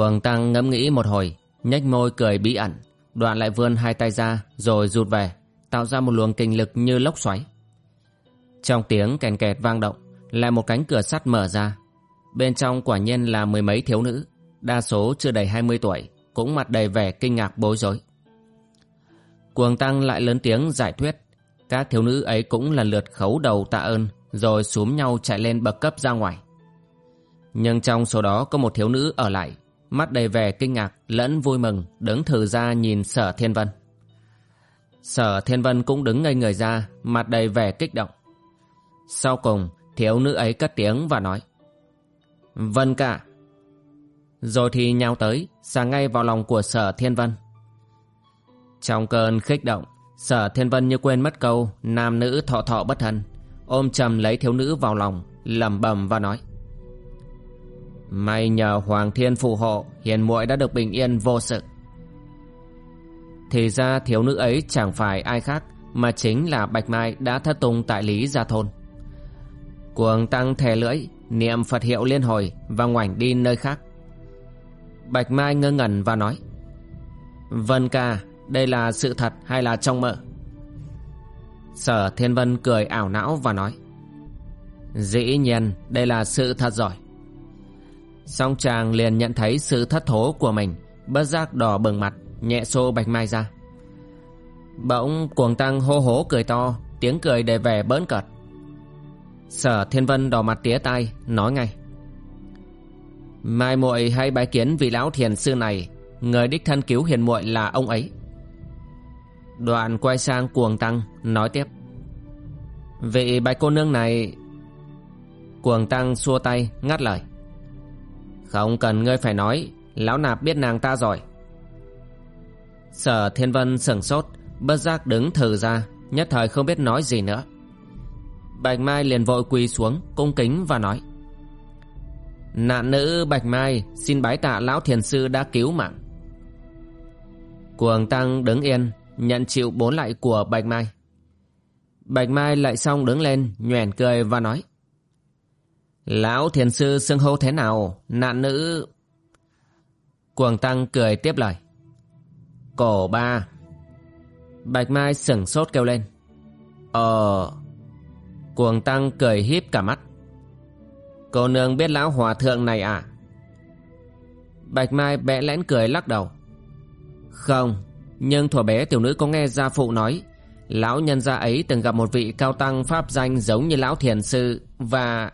Cuồng tăng ngẫm nghĩ một hồi, nhếch môi cười bí ẩn, đoạn lại vươn hai tay ra rồi rụt về, tạo ra một luồng kinh lực như lốc xoáy. Trong tiếng kèn kẹt vang động, là một cánh cửa sắt mở ra. Bên trong quả nhiên là mười mấy thiếu nữ, đa số chưa đầy hai mươi tuổi, cũng mặt đầy vẻ kinh ngạc bối rối. Cuồng tăng lại lớn tiếng giải thuyết, các thiếu nữ ấy cũng lần lượt khấu đầu tạ ơn, rồi xúm nhau chạy lên bậc cấp ra ngoài. Nhưng trong số đó có một thiếu nữ ở lại mắt đầy vẻ kinh ngạc lẫn vui mừng, đứng thử ra nhìn sở thiên vân. Sở thiên vân cũng đứng ngây người ra, mặt đầy vẻ kích động. Sau cùng, thiếu nữ ấy cất tiếng và nói, vân cả rồi thì nhào tới sang ngay vào lòng của sở thiên vân. Trong cơn kích động, sở thiên vân như quên mất câu, nam nữ thọ thọ bất thân ôm chầm lấy thiếu nữ vào lòng, lẩm bẩm và nói May nhờ Hoàng Thiên phù hộ, Hiền muội đã được bình yên vô sự. Thì ra thiếu nữ ấy chẳng phải ai khác, Mà chính là Bạch Mai đã thất tung tại Lý Gia Thôn. Cuồng tăng thè lưỡi, Niệm Phật hiệu liên hồi Và ngoảnh đi nơi khác. Bạch Mai ngơ ngẩn và nói, Vân ca, Đây là sự thật hay là trong mơ? Sở Thiên Vân cười ảo não và nói, Dĩ nhiên, đây là sự thật rồi. Song chàng liền nhận thấy sự thất thố của mình. Bất giác đỏ bừng mặt, Nhẹ xô bạch mai ra. Bỗng cuồng tăng hô hố cười to, Tiếng cười đầy vẻ bỡn cợt. Sở thiên vân đỏ mặt tía tai, Nói ngay. Mai muội hay bái kiến vị lão thiền sư này, Người đích thân cứu hiền muội là ông ấy. Đoạn quay sang cuồng tăng, Nói tiếp. Vị bạch cô nương này, Cuồng tăng xua tay, ngắt lời không cần ngươi phải nói, Lão nạp biết nàng ta rồi. Sở thiên vân sửng sốt, Bất giác đứng thử ra, Nhất thời không biết nói gì nữa. Bạch Mai liền vội quỳ xuống, Cung kính và nói, Nạn nữ Bạch Mai, Xin bái tạ lão thiền sư đã cứu mạng. Cuồng tăng đứng yên, Nhận chịu bốn lại của Bạch Mai. Bạch Mai lại xong đứng lên, nhoẻn cười và nói Lão thiền sư xưng hô thế nào, nạn nữ... Cuồng tăng cười tiếp lời. Cổ ba. Bạch Mai sửng sốt kêu lên. Ờ... Cuồng tăng cười híp cả mắt. Cô nương biết lão hòa thượng này à? Bạch Mai bẽ lẽn cười lắc đầu. Không, nhưng thuở bé tiểu nữ có nghe gia phụ nói Lão nhân gia ấy từng gặp một vị cao tăng pháp danh giống như lão thiền sư Và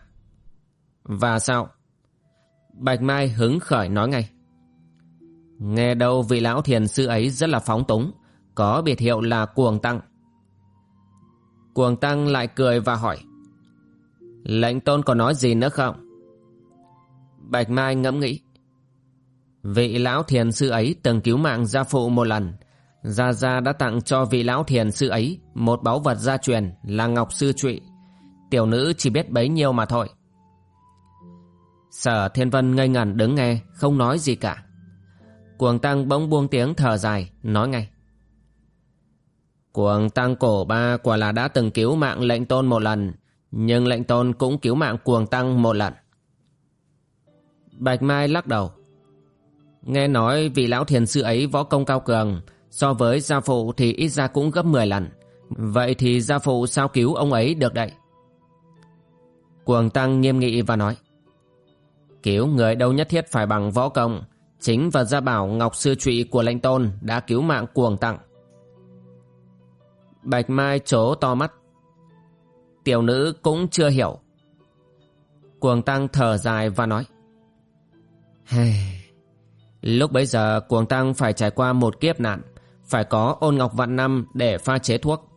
và sao? Bạch Mai hứng khởi nói ngay. Nghe đâu vị lão thiền sư ấy rất là phóng túng, có biệt hiệu là Cuồng Tăng. Cuồng Tăng lại cười và hỏi. Lệnh tôn có nói gì nữa không? Bạch Mai ngẫm nghĩ. Vị lão thiền sư ấy từng cứu mạng gia phụ một lần. Gia Gia đã tặng cho vị lão thiền sư ấy một báu vật gia truyền là Ngọc Sư Trụy. Tiểu nữ chỉ biết bấy nhiêu mà thôi. Sở Thiên Vân ngây ngẩn đứng nghe, Không nói gì cả. Cuồng Tăng bỗng buông tiếng thở dài, Nói ngay. Cuồng Tăng cổ ba quả là đã từng cứu mạng lệnh tôn một lần, Nhưng lệnh tôn cũng cứu mạng Cuồng Tăng một lần. Bạch Mai lắc đầu. Nghe nói vị lão thiền sư ấy võ công cao cường, So với gia phụ thì ít ra cũng gấp 10 lần. Vậy thì gia phụ sao cứu ông ấy được đây? Cuồng Tăng nghiêm nghị và nói. Cứu người đâu nhất thiết phải bằng võ công. Chính và gia bảo Ngọc Sư Trụy của lãnh tôn đã cứu mạng Cuồng tặng. Bạch Mai chố to mắt. Tiểu nữ cũng chưa hiểu. Cuồng Tăng thở dài và nói Hey, Lúc bấy giờ Cuồng Tăng phải trải qua một kiếp nạn Phải có ôn ngọc vạn năm để pha chế thuốc.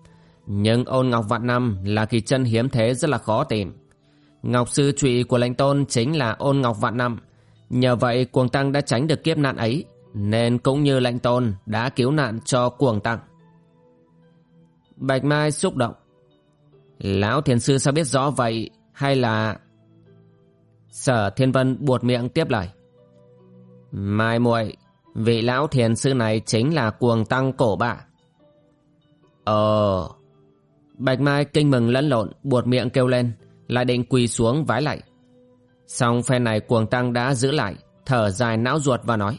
Nhưng ôn ngọc vạn năm là kỳ chân hiếm thế rất là khó tìm. Ngọc sư trụy của lãnh tôn chính là ôn ngọc vạn năm. Nhờ vậy, Cuồng Tăng đã tránh được kiếp nạn ấy, Nên cũng như lãnh tôn đã cứu nạn cho Cuồng Tăng. Bạch Mai xúc động. Lão thiền sư sao biết rõ vậy? Hay là Sở Thiên Vân buột miệng tiếp lời. Mai muội, Vị lão thiền sư này chính là cuồng tăng cổ bạ. Ờ. Bạch Mai kinh mừng lẫn lộn, Buột miệng kêu lên. Lại định quỳ xuống vái lại Xong phe này cuồng tăng đã giữ lại, Thở dài não ruột và nói.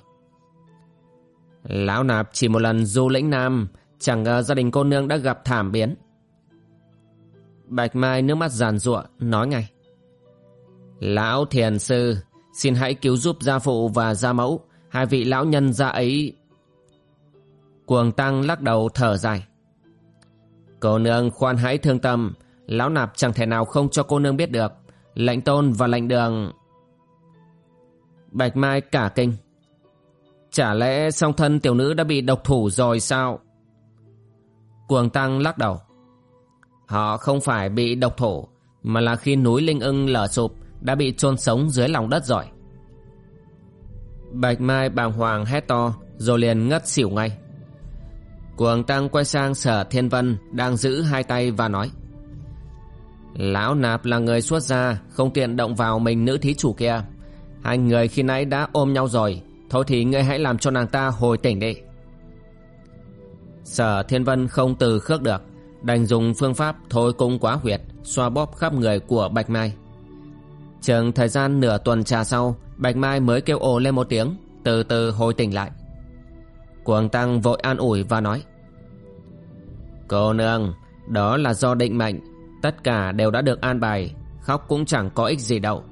Lão nạp chỉ một lần du lĩnh nam, Chẳng ngờ gia đình cô nương đã gặp thảm biến. Bạch Mai nước mắt giàn giụa, Nói ngay. Lão thiền sư, Xin hãy cứu giúp gia phụ và gia mẫu, Hai vị lão nhân gia ấy. Cuồng tăng lắc đầu thở dài. Cô nương khoan hãy thương tâm Lão nạp chẳng thể nào không cho cô nương biết được. Lệnh tôn và lệnh đường. Bạch Mai cả kinh. Chả lẽ song thân tiểu nữ đã bị độc thủ rồi sao? Cuồng tăng lắc đầu. Họ không phải bị độc thủ, Mà là khi núi Linh ưng lở sụp, Đã bị chôn sống dưới lòng đất rồi. Bạch Mai bàng hoàng hét to, Rồi liền ngất xỉu ngay. Cuồng tăng quay sang sở thiên vân Đang giữ hai tay và nói Lão nạp là người xuất gia, Không tiện động vào mình nữ thí chủ kia. Hai người khi nãy đã ôm nhau rồi, Thôi thì ngươi hãy làm cho nàng ta hồi tỉnh đi. Sở thiên vân không từ khước được, Đành dùng phương pháp thôi cung quá huyệt, Xoa bóp khắp người của Bạch Mai. Chừng thời gian nửa tuần trà sau, Bạch Mai mới kêu ồ lên một tiếng, Từ từ hồi tỉnh lại. Cuồng Tăng vội an ủi và nói, Cô nương, Đó là do định mệnh Tất cả đều đã được an bài, Khóc cũng chẳng có ích gì đâu.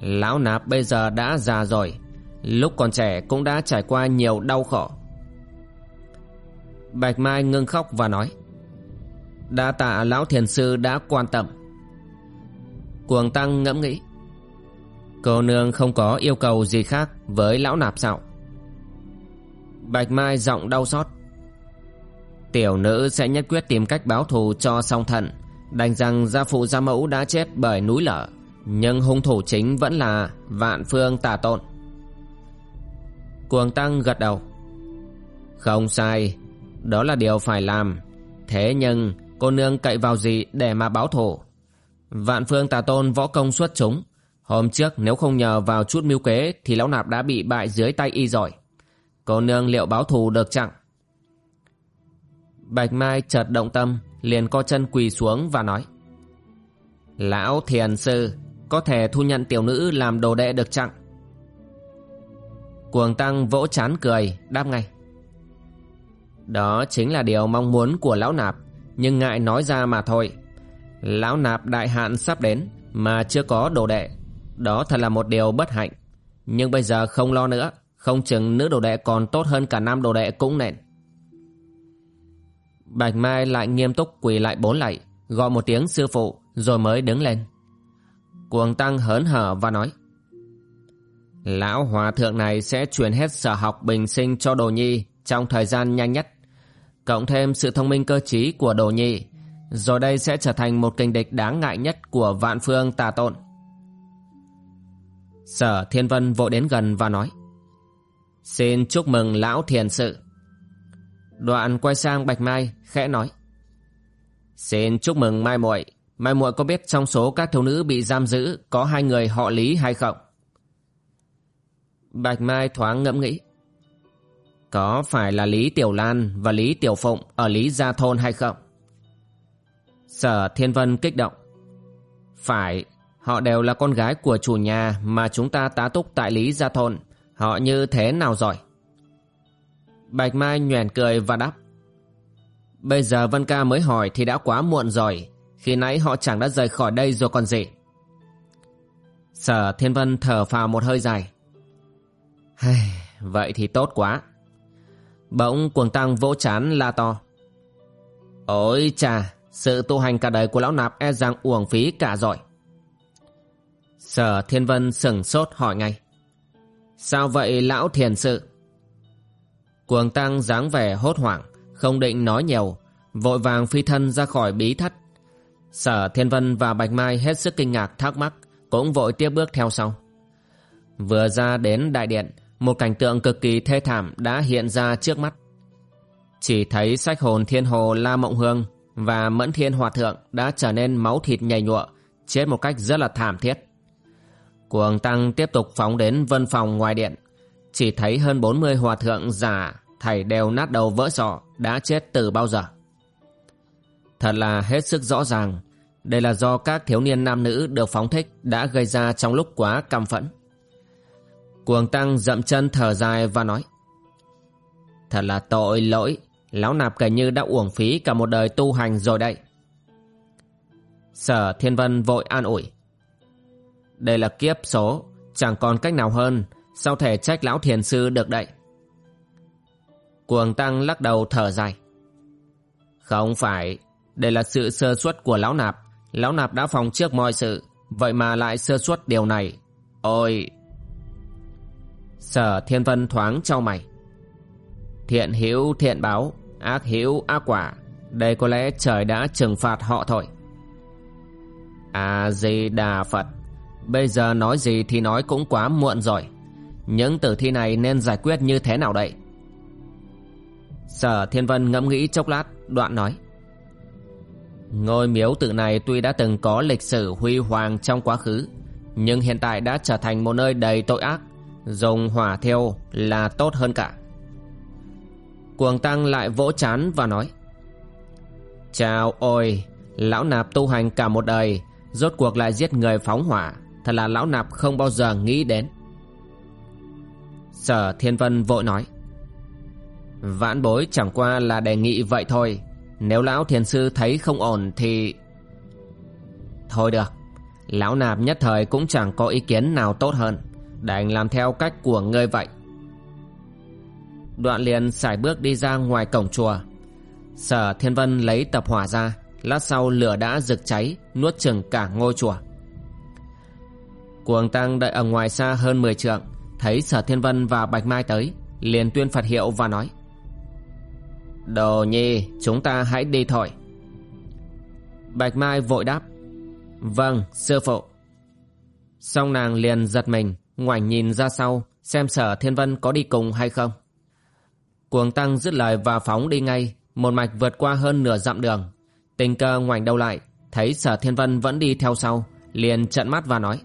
Lão nạp bây giờ đã già rồi, Lúc còn trẻ cũng đã trải qua nhiều đau khổ. Bạch Mai ngưng khóc và nói Đã tạ lão thiền sư đã quan tâm. Cuồng Tăng ngẫm nghĩ, Cô nương không có yêu cầu gì khác với lão nạp sao? Bạch Mai giọng đau xót, Tiểu nữ sẽ nhất quyết tìm cách báo thù cho song thận Đành rằng gia phụ gia mẫu đã chết bởi núi lở, Nhưng hung thủ chính vẫn là vạn phương tà tôn. Cuồng Tăng gật đầu. Không sai, Đó là điều phải làm. Thế nhưng, cô nương cậy vào gì để mà báo thù? Vạn phương tà tôn võ công xuất chúng. Hôm trước nếu không nhờ vào chút mưu kế Thì lão nạp đã bị bại dưới tay y rồi. Cô nương liệu báo thù được chẳng Bạch Mai chợt động tâm. Liền co chân quỳ xuống và nói, Lão thiền sư, Có thể thu nhận tiểu nữ làm đồ đệ được chẳng Cuồng tăng vỗ chán cười, Đáp ngay, Đó chính là điều mong muốn của lão nạp, Nhưng ngại nói ra mà thôi. Lão nạp đại hạn sắp đến Mà chưa có đồ đệ, đó thật là một điều bất hạnh. Nhưng bây giờ không lo nữa, Không chừng nữ đồ đệ còn tốt hơn cả nam đồ đệ cũng nện. Bạch Mai lại nghiêm túc quỳ lại bốn lạy, Gọi một tiếng sư phụ, Rồi mới đứng lên Cuồng Tăng hớn hở và nói, Lão hòa thượng này sẽ truyền hết sở học bình sinh cho đồ nhi Trong thời gian nhanh nhất, Cộng thêm sự thông minh cơ trí của đồ nhi, Rồi đây sẽ trở thành một kình địch đáng ngại nhất của vạn phương tà tộn. Sở Thiên Vân vội đến gần và nói, Xin chúc mừng lão thiền sự Đoạn quay sang Bạch Mai, khẽ nói. Xin chúc mừng Mai muội. Mai muội có biết trong số các thiếu nữ bị giam giữ Có hai người họ Lý hay không? Bạch Mai thoáng ngẫm nghĩ. Có phải là Lý Tiểu Lan và Lý Tiểu Phụng Ở Lý Gia Thôn hay không? Sở Thiên Vân kích động. Phải, Họ đều là con gái của chủ nhà mà chúng ta tá túc tại Lý Gia Thôn. Họ như thế nào rồi? Bạch Mai nhoẻn cười và đáp. Bây giờ Vân Ca mới hỏi thì đã quá muộn rồi. Khi nãy họ chẳng đã rời khỏi đây rồi còn gì. Sở Thiên Vân thở phào một hơi dài. Vậy thì tốt quá. Bỗng cuồng tăng vỗ chán la to. Ôi chà, sự tu hành cả đời của lão nạp e rằng uổng phí cả rồi. Sở Thiên Vân sừng sốt hỏi ngay. Sao vậy lão thiền sự? Cuồng tăng dáng vẻ hốt hoảng, không định nói nhiều, vội vàng phi thân ra khỏi bí thất. Sở Thiên Vân và Bạch Mai hết sức kinh ngạc thắc mắc, cũng vội tiếp bước theo sau. Vừa ra đến đại điện, một cảnh tượng cực kỳ thê thảm đã hiện ra trước mắt. Chỉ thấy sách hồn thiên hồ La Mộng Hương và Mẫn Thiên Hòa Thượng đã trở nên máu thịt nhầy nhụa, chết một cách rất là thảm thiết. Cuồng Tăng tiếp tục phóng đến vân phòng ngoài điện. Chỉ thấy hơn 40 hòa thượng giả thảy đều nát đầu vỡ sọ, đã chết từ bao giờ. Thật là hết sức rõ ràng. Đây là do các thiếu niên nam nữ được phóng thích đã gây ra trong lúc quá căm phẫn. Cuồng Tăng dậm chân thở dài và nói, Thật là tội lỗi Lão nạp kể như đã uổng phí cả một đời tu hành rồi đây Sở Thiên Vân vội an ủi, Đây là kiếp số, Chẳng còn cách nào hơn Sao thể trách lão thiền sư được đậy Cuồng Tăng lắc đầu thở dài. Không phải, Đây là sự sơ suất của lão nạp. Lão nạp đã phòng trước mọi sự, Vậy mà lại sơ suất điều này. Ôi! Sở Thiên Vân thoáng trao mày. Thiện hữu, thiện báo, Ác hữu, ác quả, Đây có lẽ trời đã trừng phạt họ thôi. À di đà Phật, Bây giờ nói gì thì nói cũng quá muộn rồi. Những tử thi này nên giải quyết như thế nào đây? Sở Thiên Vân ngẫm nghĩ chốc lát, Đoạn nói. Ngôi miếu tự này tuy đã từng có lịch sử huy hoàng trong quá khứ, Nhưng hiện tại đã trở thành một nơi đầy tội ác, Dùng hỏa thiêu là tốt hơn cả. Cuồng tăng lại vỗ chán và nói, Chào ôi, Lão nạp tu hành cả một đời, Rốt cuộc lại giết người phóng hỏa, Thật là lão nạp không bao giờ nghĩ đến. Sở Thiên Vân vội nói. Vãn bối chẳng qua là đề nghị vậy thôi. Nếu lão thiền sư thấy không ổn thì Thôi được. Lão nạp nhất thời cũng chẳng có ý kiến nào tốt hơn. Đành làm theo cách của ngươi vậy. Đoạn liền xài bước đi ra ngoài cổng chùa. Sở Thiên Vân lấy tập hỏa ra. Lát sau lửa đã rực cháy, Nuốt chừng cả ngôi chùa. Cuồng Tăng đợi ở ngoài xa hơn 10 trượng. Thấy Sở Thiên Vân và Bạch Mai tới, Liền tuyên Phật hiệu và nói. Đồ nhi, chúng ta hãy đi thôi. Bạch Mai vội đáp. Vâng sư phụ. Xong nàng liền giật mình, ngoảnh nhìn ra sau, xem sở thiên vân có đi cùng hay không. Cuồng tăng dứt lời và phóng đi ngay, một mạch vượt qua hơn nửa dặm đường. Tình cơ ngoảnh đầu lại, thấy sở thiên vân vẫn đi theo sau, liền trợn mắt và nói.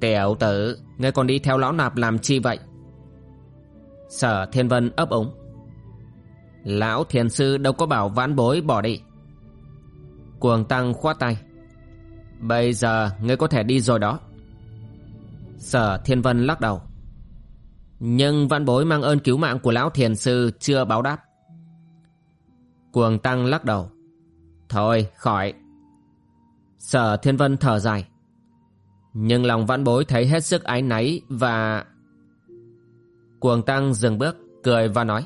Tiểu tử ngươi còn đi theo lão nạp làm chi vậy sở thiên vân ấp úng lão thiền sư đâu có bảo vãn bối bỏ đi cuồng tăng khoát tay bây giờ ngươi có thể đi rồi đó Sở Thiên Vân lắc đầu. Nhưng văn bối mang ơn cứu mạng của lão thiền sư chưa báo đáp. Cuồng Tăng lắc đầu. Thôi, khỏi. Sở Thiên Vân thở dài. Nhưng lòng vãn bối thấy hết sức ái náy và... Cuồng Tăng dừng bước, cười và nói.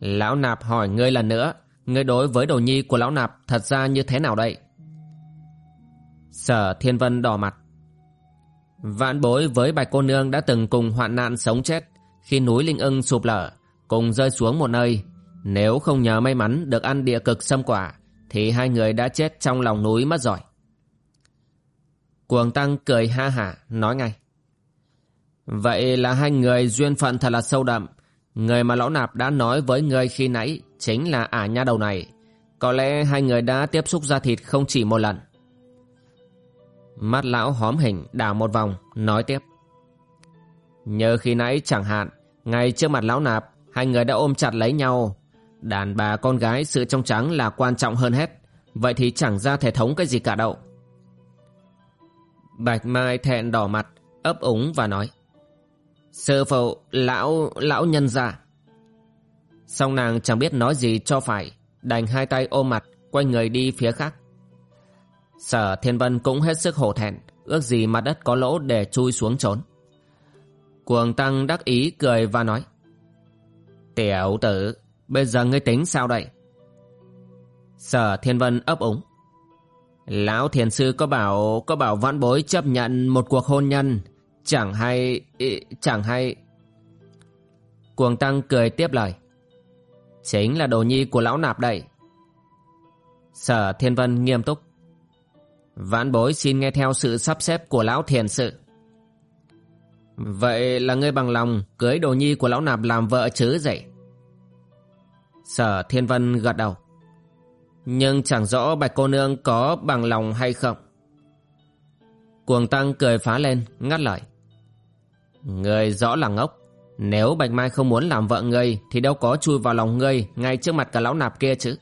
Lão Nạp hỏi ngươi lần nữa, ngươi đối với đồ nhi của Lão Nạp thật ra như thế nào đây? Sở Thiên Vân đỏ mặt. Vạn bối với bạch cô nương đã từng cùng hoạn nạn sống chết khi núi Linh ưng sụp lở, cùng rơi xuống một nơi. Nếu không nhờ may mắn được ăn địa cực xâm quả, thì hai người đã chết trong lòng núi mất rồi. Cuồng Tăng cười ha hả, nói ngay. Vậy là hai người duyên phận thật là sâu đậm. Người mà lão nạp đã nói với người khi nãy chính là ả nha đầu này. Có lẽ hai người đã tiếp xúc ra thịt không chỉ một lần. Mắt lão hóm hình đảo một vòng, nói tiếp. Nhờ khi nãy chẳng hạn, ngay trước mặt lão nạp, hai người đã ôm chặt lấy nhau. Đàn bà con gái sự trong trắng là quan trọng hơn hết, vậy thì chẳng ra thể thống cái gì cả đâu. Bạch Mai thẹn đỏ mặt, ấp úng và nói. Sư phụ, lão, lão nhân ra. Xong nàng chẳng biết nói gì cho phải, đành hai tay ôm mặt, quay người đi phía khác. Sở Thiên Vân cũng hết sức hổ thẹn, ước gì mặt đất có lỗ để chui xuống trốn. Cuồng Tăng đắc ý cười và nói. Tiểu tử, bây giờ ngươi tính sao đây? Sở Thiên Vân ấp úng. Lão thiền sư có bảo có bảo vãn bối chấp nhận một cuộc hôn nhân, chẳng hay chẳng hay. Cuồng Tăng cười tiếp lời. Chính là đồ nhi của lão nạp đây. Sở Thiên Vân nghiêm túc. Vãn bối xin nghe theo sự sắp xếp của lão thiền sự. Vậy là ngươi bằng lòng cưới đồ nhi của lão nạp làm vợ chứ dậy? Sở Thiên Vân gật đầu. Nhưng chẳng rõ bạch cô nương có bằng lòng hay không. Cuồng Tăng cười phá lên, ngắt lời. Ngươi rõ là ngốc. Nếu Bạch Mai không muốn làm vợ ngươi thì đâu có chui vào lòng ngươi ngay trước mặt cả lão nạp kia chứ.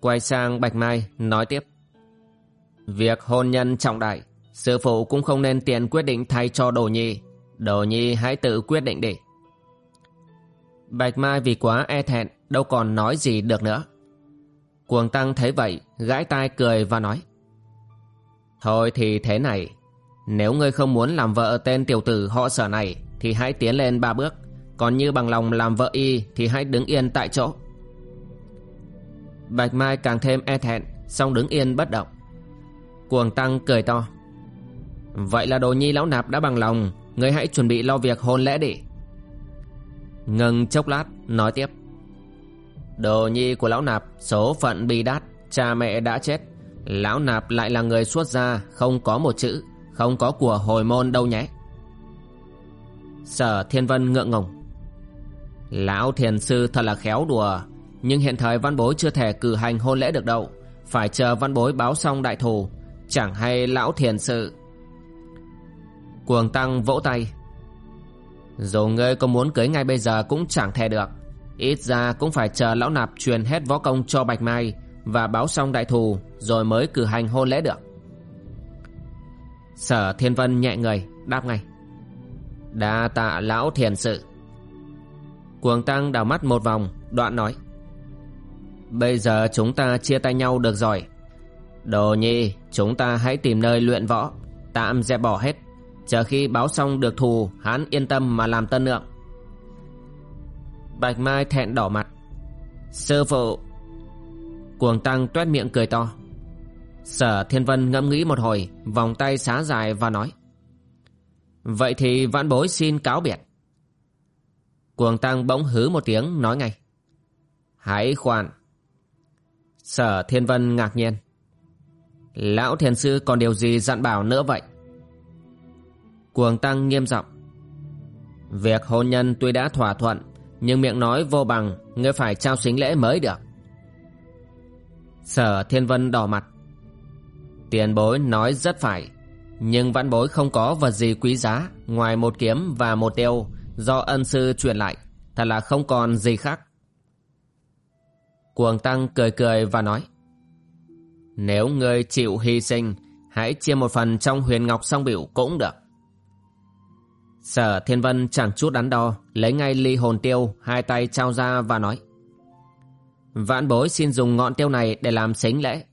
Quay sang Bạch Mai, nói tiếp. Việc hôn nhân trọng đại, sư phụ cũng không nên tiền quyết định thay cho đồ nhi. Đồ nhi hãy tự quyết định đi. Bạch Mai vì quá e thẹn, đâu còn nói gì được nữa. Cuồng Tăng thấy vậy, gãi tai cười và nói. Thôi thì thế này, nếu ngươi không muốn làm vợ tên tiểu tử họ sở này, thì hãy tiến lên ba bước. Còn như bằng lòng làm vợ y thì hãy đứng yên tại chỗ. Bạch Mai càng thêm e thẹn, song đứng yên bất động. Cuồng Tăng cười to. Vậy là đồ nhi lão nạp đã bằng lòng, ngươi hãy chuẩn bị lo việc hôn lễ đi. Ngừng chốc lát, nói tiếp. Đồ nhi của lão nạp số phận bi đát, cha mẹ đã chết. Lão nạp lại là người xuất gia, không có một chữ, không có của hồi môn đâu nhé. Sở Thiên Vân ngượng ngùng. Lão thiền sư thật là khéo đùa, nhưng hiện thời văn bối chưa thể cử hành hôn lễ được đâu. Phải chờ văn bối báo xong đại thù, chẳng hay lão thiền sư. Cuồng Tăng vỗ tay. Dù ngươi có muốn cưới ngay bây giờ cũng chẳng thể được. Ít ra cũng phải chờ lão nạp truyền hết võ công cho Bạch Mai và báo xong đại thù rồi mới cử hành hôn lễ được. Sở Thiên Vân nhẹ người, đáp ngay. Đa tạ lão thiền sự. Cuồng Tăng đảo mắt một vòng, đoạn nói. Bây giờ chúng ta chia tay nhau được rồi. Đồ nhi, chúng ta hãy tìm nơi luyện võ, tạm dẹp bỏ hết. Chờ khi báo xong được thù, hắn yên tâm mà làm tân lượng. Bạch Mai thẹn đỏ mặt. Sư phụ. Cuồng Tăng tuét miệng cười to. Sở Thiên Vân ngẫm nghĩ một hồi, vòng tay xá dài và nói. Vậy thì vãn bối xin cáo biệt. Cuồng Tăng bỗng hứ một tiếng nói ngay. Hãy khoan. Sở Thiên Vân ngạc nhiên. Lão Thiền Sư còn điều gì dặn bảo nữa vậy? Cuồng Tăng nghiêm giọng. Việc hôn nhân tuy đã thỏa thuận, nhưng miệng nói vô bằng, ngươi phải trao xính lễ mới được. Sở Thiên Vân đỏ mặt. Tiền bối nói rất phải, nhưng vãn bối không có vật gì quý giá ngoài một kiếm và một tiêu do ân sư truyền lại, thật là không còn gì khác. Cuồng Tăng cười cười và nói Nếu ngươi chịu hy sinh, hãy chia một phần trong huyền ngọc song biểu cũng được. Sở Thiên Vân chẳng chút đắn đo, lấy ngay ly hồn tiêu, hai tay trao ra và nói. Vãn bối xin dùng ngọn tiêu này để làm xính lễ.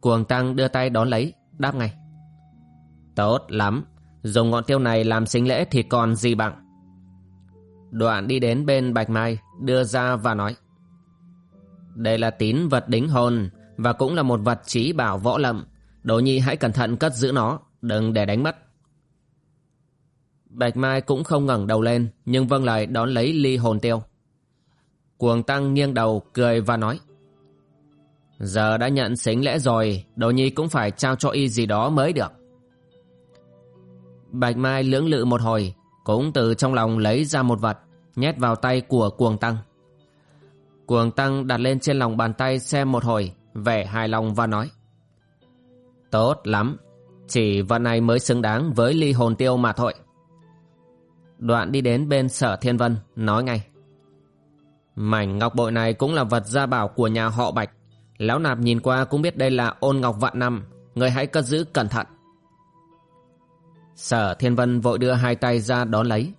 Cuồng Tăng đưa tay đón lấy, đáp ngay. Tốt lắm, dùng ngọn tiêu này làm xính lễ thì còn gì bằng. Đoạn đi đến bên Bạch Mai, đưa ra và nói. Đây là tín vật đính hồn và cũng là một vật trí bảo võ lâm. đồ nhi hãy cẩn thận cất giữ nó, đừng để đánh mất. Bạch Mai cũng không ngẩng đầu lên, nhưng vâng lời đón lấy ly hồn tiêu. Cuồng Tăng nghiêng đầu, cười và nói. Giờ đã nhận xính lễ rồi, Đồ Nhi cũng phải trao cho y gì đó mới được. Bạch Mai lưỡng lự một hồi, cũng từ trong lòng lấy ra một vật, nhét vào tay của Cuồng Tăng. Cuồng Tăng đặt lên trên lòng bàn tay xem một hồi, vẻ hài lòng và nói. Tốt lắm, chỉ vật này mới xứng đáng với ly hồn tiêu mà thôi. Đoạn đi đến bên sở thiên vân, nói ngay. Mảnh ngọc bội này cũng là vật gia bảo của nhà họ Bạch. Lão nạp nhìn qua cũng biết đây là ôn ngọc vạn năm, người hãy cất giữ cẩn thận. Sở thiên vân vội đưa hai tay ra đón lấy.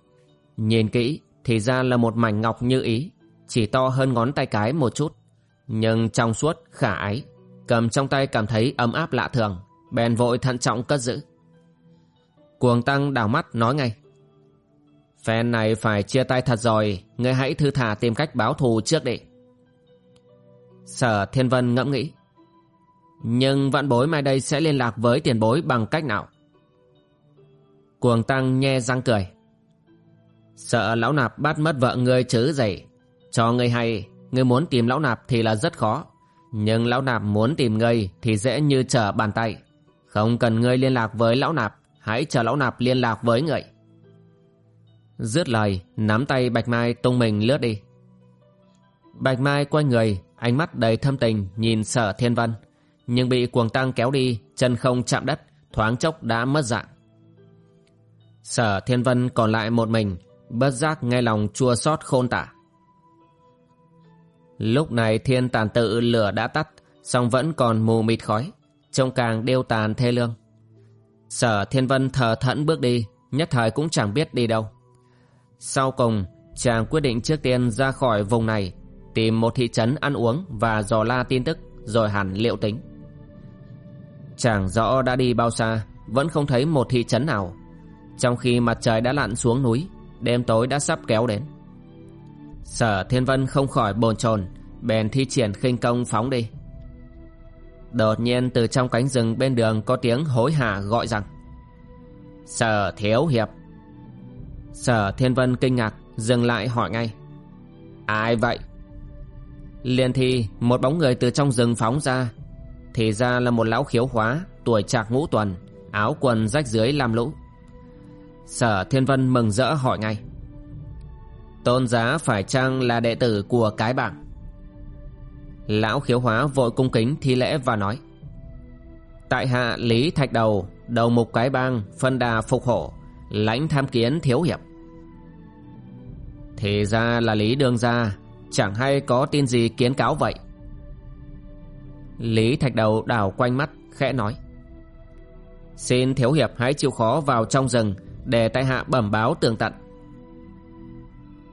Nhìn kỹ thì ra là một mảnh ngọc như ý, chỉ to hơn ngón tay cái một chút. Nhưng trong suốt khả ái, cầm trong tay cảm thấy ấm áp lạ thường, bèn vội thận trọng cất giữ. Cuồng tăng đảo mắt nói ngay. Phen này phải chia tay thật rồi, ngươi hãy thư thả tìm cách báo thù trước đi. Sở Thiên Vân ngẫm nghĩ. Nhưng vạn bối mai đây sẽ liên lạc với tiền bối bằng cách nào? Cuồng tăng nhe răng cười. Sợ lão nạp bắt mất vợ ngươi chứ gì. Cho ngươi hay, ngươi muốn tìm lão nạp thì là rất khó. Nhưng lão nạp muốn tìm ngươi thì dễ như trở bàn tay. Không cần ngươi liên lạc với lão nạp, hãy chờ lão nạp liên lạc với ngươi. Dứt lời, nắm tay Bạch Mai tung mình lướt đi. Bạch Mai quay người, ánh mắt đầy thâm tình nhìn sở thiên vân. Nhưng bị cuồng tăng kéo đi, chân không chạm đất, thoáng chốc đã mất dạng. Sở thiên vân còn lại một mình, bất giác nghe lòng chua xót khôn tả. Lúc này thiên tàn tự lửa đã tắt, song vẫn còn mù mịt khói, trông càng đêu tàn thê lương. Sở thiên vân thờ thẫn bước đi, nhất thời cũng chẳng biết đi đâu. Sau cùng, chàng quyết định trước tiên ra khỏi vùng này, tìm một thị trấn ăn uống và dò la tin tức rồi hẳn liệu tính. Chàng rõ đã đi bao xa, vẫn không thấy một thị trấn nào. Trong khi mặt trời đã lặn xuống núi, đêm tối đã sắp kéo đến. Sở Thiên Vân không khỏi bồn chồn, bèn thi triển khinh công phóng đi. Đột nhiên từ trong cánh rừng bên đường có tiếng hối hả gọi rằng Sở Thiếu Hiệp Sở Thiên Vân kinh ngạc, Dừng lại hỏi ngay. Ai vậy? Liền thì một bóng người từ trong rừng phóng ra. Thì ra là một lão khiếu hóa, Tuổi trạc ngũ tuần, Áo quần rách dưới làm lũ. Sở Thiên Vân mừng rỡ hỏi ngay. Tôn giá phải chăng là đệ tử của cái bảng? Lão khiếu hóa vội cung kính thi lễ và nói. Tại hạ Lý Thạch Đầu Đầu mục cái bang, Phân đà phục hộ, Lãnh tham kiến thiếu hiệp. Thì ra là Lý Đương Gia. Chẳng hay có tin gì kiến cáo vậy? Lý Thạch Đầu đảo quanh mắt, Khẽ nói. Xin thiếu hiệp hãy chịu khó vào trong rừng, Để tại hạ bẩm báo tường tận.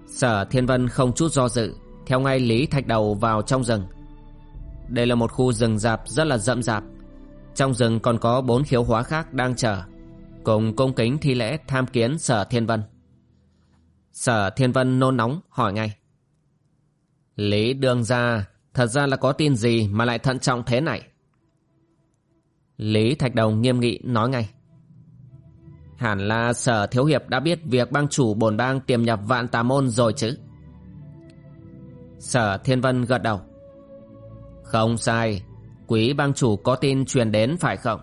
Sở Thiên Vân không chút do dự, Theo ngay Lý Thạch Đầu vào trong rừng. Đây là một khu rừng rạp rất là rậm rạp. Trong rừng còn có bốn khiếu hóa khác đang chờ, Cùng cung kính thi lễ tham kiến Sở Thiên Vân. Sở Thiên Vân nôn nóng hỏi ngay. Lý Đường ra Thật ra là có tin gì mà lại thận trọng thế này? Lý Thạch Đồng nghiêm nghị nói ngay. Hẳn là sở thiếu hiệp đã biết việc bang chủ bồn bang tiềm nhập vạn tà môn rồi chứ? Sở Thiên Vân gật đầu. Không sai, Quý bang chủ có tin truyền đến phải không?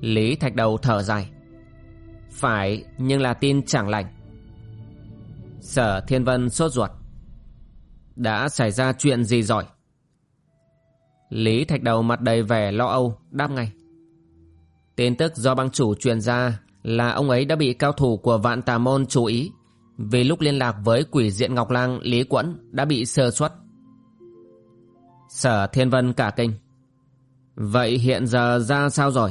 Lý Thạch Đầu thở dài. Phải, nhưng là tin chẳng lành. Sở Thiên Vân sốt ruột Đã xảy ra chuyện gì rồi Lý Thạch Đầu mặt đầy vẻ lo âu, Đáp ngay Tin tức do băng chủ truyền ra là ông ấy đã bị cao thủ của vạn tà môn chú ý, vì lúc liên lạc với quỷ diện Ngọc Lang, Lý Quẫn đã bị sơ suất. Sở Thiên Vân cả kinh. Vậy hiện giờ ra sao rồi?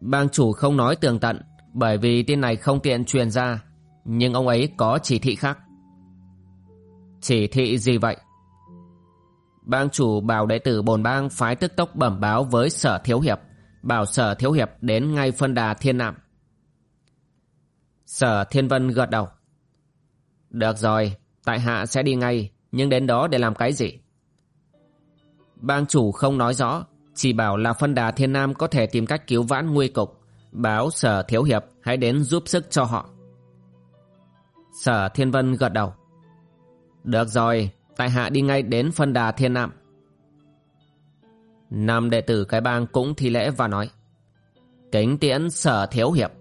Bang chủ không nói tường tận, bởi vì tin này không tiện truyền ra nhưng ông ấy có chỉ thị khác. Chỉ thị gì vậy? Bang chủ bảo đệ tử bồn bang phái tức tốc bẩm báo với sở thiếu hiệp bảo sở thiếu hiệp đến ngay phân đà thiên nạm. Sở thiên vân gật đầu. Được rồi, tại hạ sẽ đi ngay, nhưng đến đó để làm cái gì? Bang chủ không nói rõ, chỉ bảo là phân đà thiên nam có thể tìm cách cứu vãn nguy cục, báo sở thiếu hiệp hãy đến giúp sức cho họ. Sở thiên vân gật đầu. Được rồi, tại hạ đi ngay đến phân đà thiên nạm. Nam đệ tử cái bang cũng thi lễ và nói Kính tiễn sở thiếu hiệp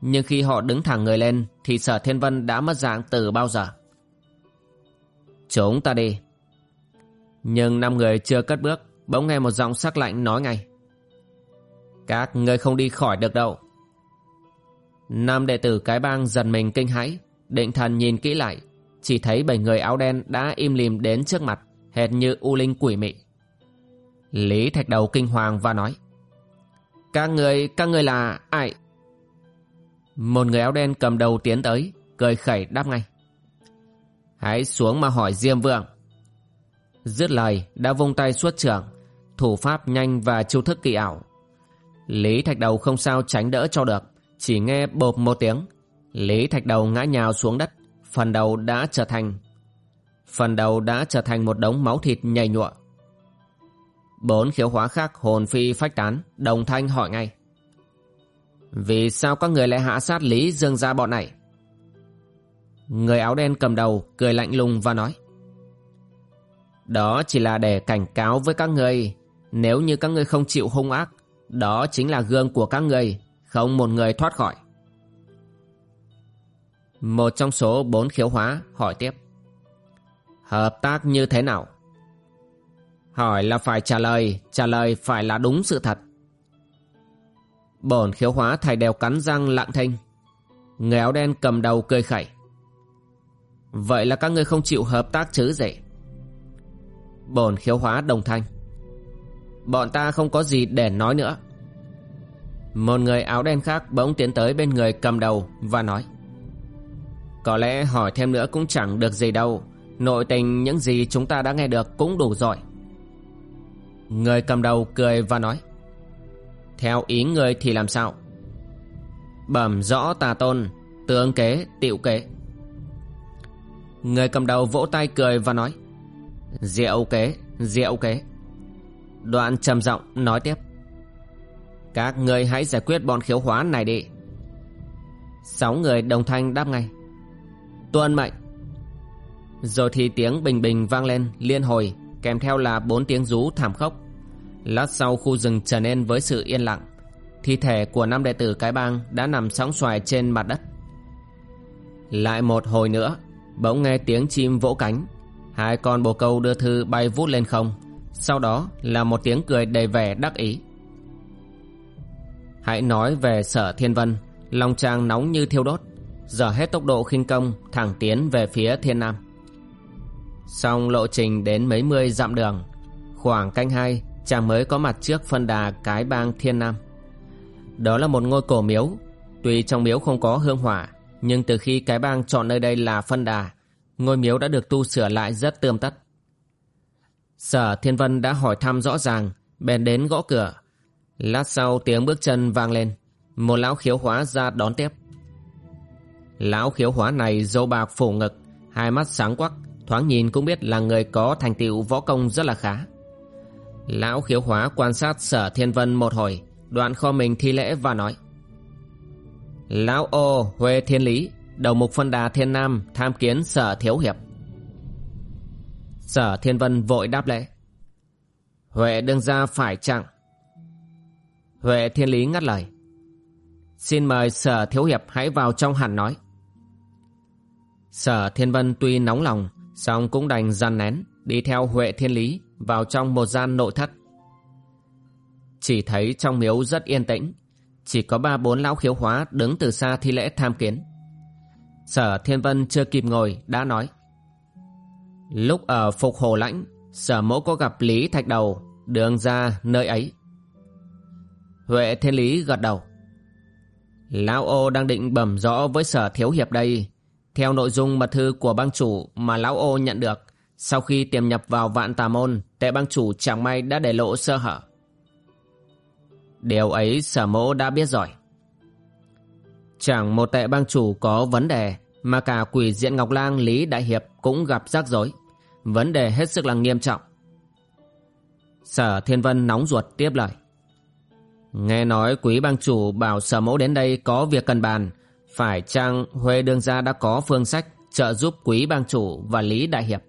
Nhưng khi họ đứng thẳng người lên Thì sở thiên vân đã mất dạng từ bao giờ Chúng ta đi Nhưng năm người chưa cất bước Bỗng nghe một giọng sắc lạnh nói ngay Các người không đi khỏi được đâu Nam đệ tử cái bang dần mình kinh hãi Định thần nhìn kỹ lại Chỉ thấy bảy người áo đen đã im lìm đến trước mặt Hệt như u linh quỷ mị. Lý Thạch Đầu kinh hoàng và nói Các người, các người là ai? Một người áo đen cầm đầu tiến tới Cười khẩy đáp ngay Hãy xuống mà hỏi Diêm Vương. Dứt lời đã vung tay xuất trưởng Thủ pháp nhanh và chiêu thức kỳ ảo. Lý Thạch Đầu không sao tránh đỡ cho được. Chỉ nghe bộp một tiếng, Lý Thạch Đầu ngã nhào xuống đất, Phần đầu đã trở thành, Phần đầu đã trở thành một đống máu thịt nhầy nhụa. Bốn khiếu hóa khác hồn phi phách tán, Đồng thanh hỏi ngay. Vì sao các người lại hạ sát Lý Dương gia bọn này? Người áo đen cầm đầu Cười lạnh lùng và nói. Đó chỉ là để cảnh cáo với các người, Nếu như các người không chịu hung ác, Đó chính là gương của các người. Không một người thoát khỏi Một trong số bốn khiếu hóa hỏi tiếp Hợp tác như thế nào? Hỏi là phải trả lời, trả lời phải là đúng sự thật. Bổn khiếu hóa thầy đều cắn răng lặng thinh. Người áo đen cầm đầu cười khẩy. Vậy là các ngươi không chịu hợp tác chứ gì? Bổn khiếu hóa đồng thanh. Bọn ta không có gì để nói nữa. Một người áo đen khác bỗng tiến tới bên người cầm đầu và nói. Có lẽ hỏi thêm nữa cũng chẳng được gì đâu. Nội tình những gì chúng ta đã nghe được cũng đủ rồi. Người cầm đầu cười và nói Theo ý người thì làm sao Bẩm rõ tà tôn Tướng kế, tiệu kế Người cầm đầu vỗ tay cười và nói Diệu kế, diệu kế Đoạn trầm giọng nói tiếp các người hãy giải quyết bọn khiếu hóa này đi. Sáu người đồng thanh đáp ngay. Tuân mệnh. Rồi thì tiếng bình bình vang lên liên hồi, Kèm theo là bốn tiếng rú thảm khốc. Lát sau khu rừng trở nên với sự yên lặng. Thi thể của năm đệ tử cái bang đã nằm sóng xoài trên mặt đất. Lại một hồi nữa, Bỗng nghe tiếng chim vỗ cánh. Hai con bồ câu đưa thư bay vút lên không. Sau đó là một tiếng cười đầy vẻ đắc ý. Hãy nói về sở thiên vân. Lòng trang nóng như thiêu đốt. Giờ hết tốc độ khinh công, Thẳng tiến về phía thiên nam. Xong lộ trình đến mấy mươi dặm đường. Khoảng canh hai, Chàng mới có mặt trước phân đà cái bang thiên nam. Đó là một ngôi cổ miếu. Tuy trong miếu không có hương hỏa, Nhưng từ khi cái bang chọn nơi đây là phân đà, Ngôi miếu đã được tu sửa lại rất tươm tất. Sở Thiên Vân đã hỏi thăm rõ ràng, Bèn đến gõ cửa. Lát sau tiếng bước chân vang lên. Một lão khiếu hóa ra đón tiếp. Lão khiếu hóa này dâu bạc phủ ngực, Hai mắt sáng quắc, Thoáng nhìn cũng biết là người có thành tựu võ công rất là khá. Lão khiếu hóa quan sát sở thiên vân một hồi, Đoạn kho mình thi lễ và nói, Lão ô Huê Thiên Lý, Đầu mục phân đà thiên nam Tham kiến sở thiếu hiệp. Sở thiên vân vội đáp lễ, Huệ đương ra phải chặng Huệ Thiên Lý ngắt lời Xin mời sở thiếu hiệp hãy vào trong hẳn nói Sở Thiên Vân tuy nóng lòng song cũng đành dằn nén đi theo Huệ Thiên Lý vào trong một gian nội thất. Chỉ thấy trong miếu rất yên tĩnh, chỉ có ba bốn lão khiếu hóa đứng từ xa thi lễ tham kiến. Sở Thiên Vân chưa kịp ngồi đã nói. Lúc ở Phục Hồ Lãnh, sở mẫu có gặp Lý Thạch Đầu, đường ra nơi ấy. Huệ Thiên Lý gật đầu. Lão ô đang định bẩm rõ với sở thiếu hiệp đây. Theo nội dung mật thư của bang chủ mà lão ô nhận được, sau khi tiềm nhập vào vạn tà môn, tệ bang chủ chẳng may đã để lộ sơ hở. Điều ấy sở mẫu đã biết rồi. Chẳng một tệ bang chủ có vấn đề, mà cả quỷ diện Ngọc Lang Lý Đại Hiệp cũng gặp rắc rối. Vấn đề hết sức là nghiêm trọng. Sở Thiên Vân nóng ruột tiếp lời. Nghe nói quý bang chủ bảo sở mẫu đến đây có việc cần bàn, phải chăng huê Đương Gia đã có phương sách trợ giúp quý bang chủ và Lý Đại Hiệp?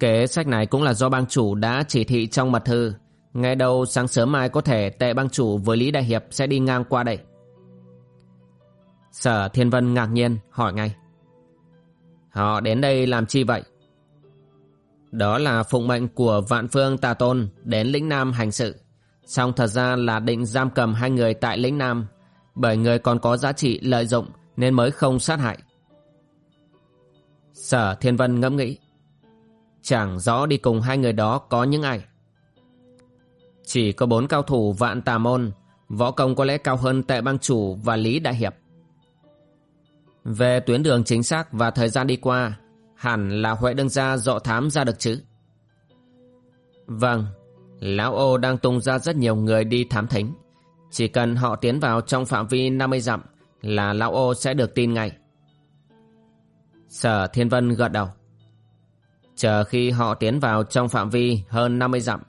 Kế sách này cũng là do bang chủ đã chỉ thị trong mật thư. Ngay đâu sáng sớm mai có thể tệ bang chủ với Lý Đại Hiệp sẽ đi ngang qua đây. Sở Thiên Vân ngạc nhiên hỏi ngay. Họ đến đây làm chi vậy? Đó là phụng mệnh của Vạn Phương Tà Tôn đến lĩnh Nam hành sự. Song thật ra là định giam cầm hai người tại lĩnh Nam bởi người còn có giá trị lợi dụng nên mới không sát hại. Sở Thiên Vân ngẫm nghĩ. Chẳng rõ đi cùng hai người đó có những ai. Chỉ có bốn cao thủ vạn tà môn, võ công có lẽ cao hơn tệ bang chủ và Lý Đại Hiệp. Về tuyến đường chính xác và thời gian đi qua, hẳn là Huệ đương gia dọ thám ra được chứ. Vâng, Lão ô đang tung ra rất nhiều người đi thám thính. Chỉ cần họ tiến vào trong phạm vi 50 dặm là Lão ô sẽ được tin ngay. Sở Thiên Vân gật đầu. Chờ khi họ tiến vào trong phạm vi hơn 50 dặm,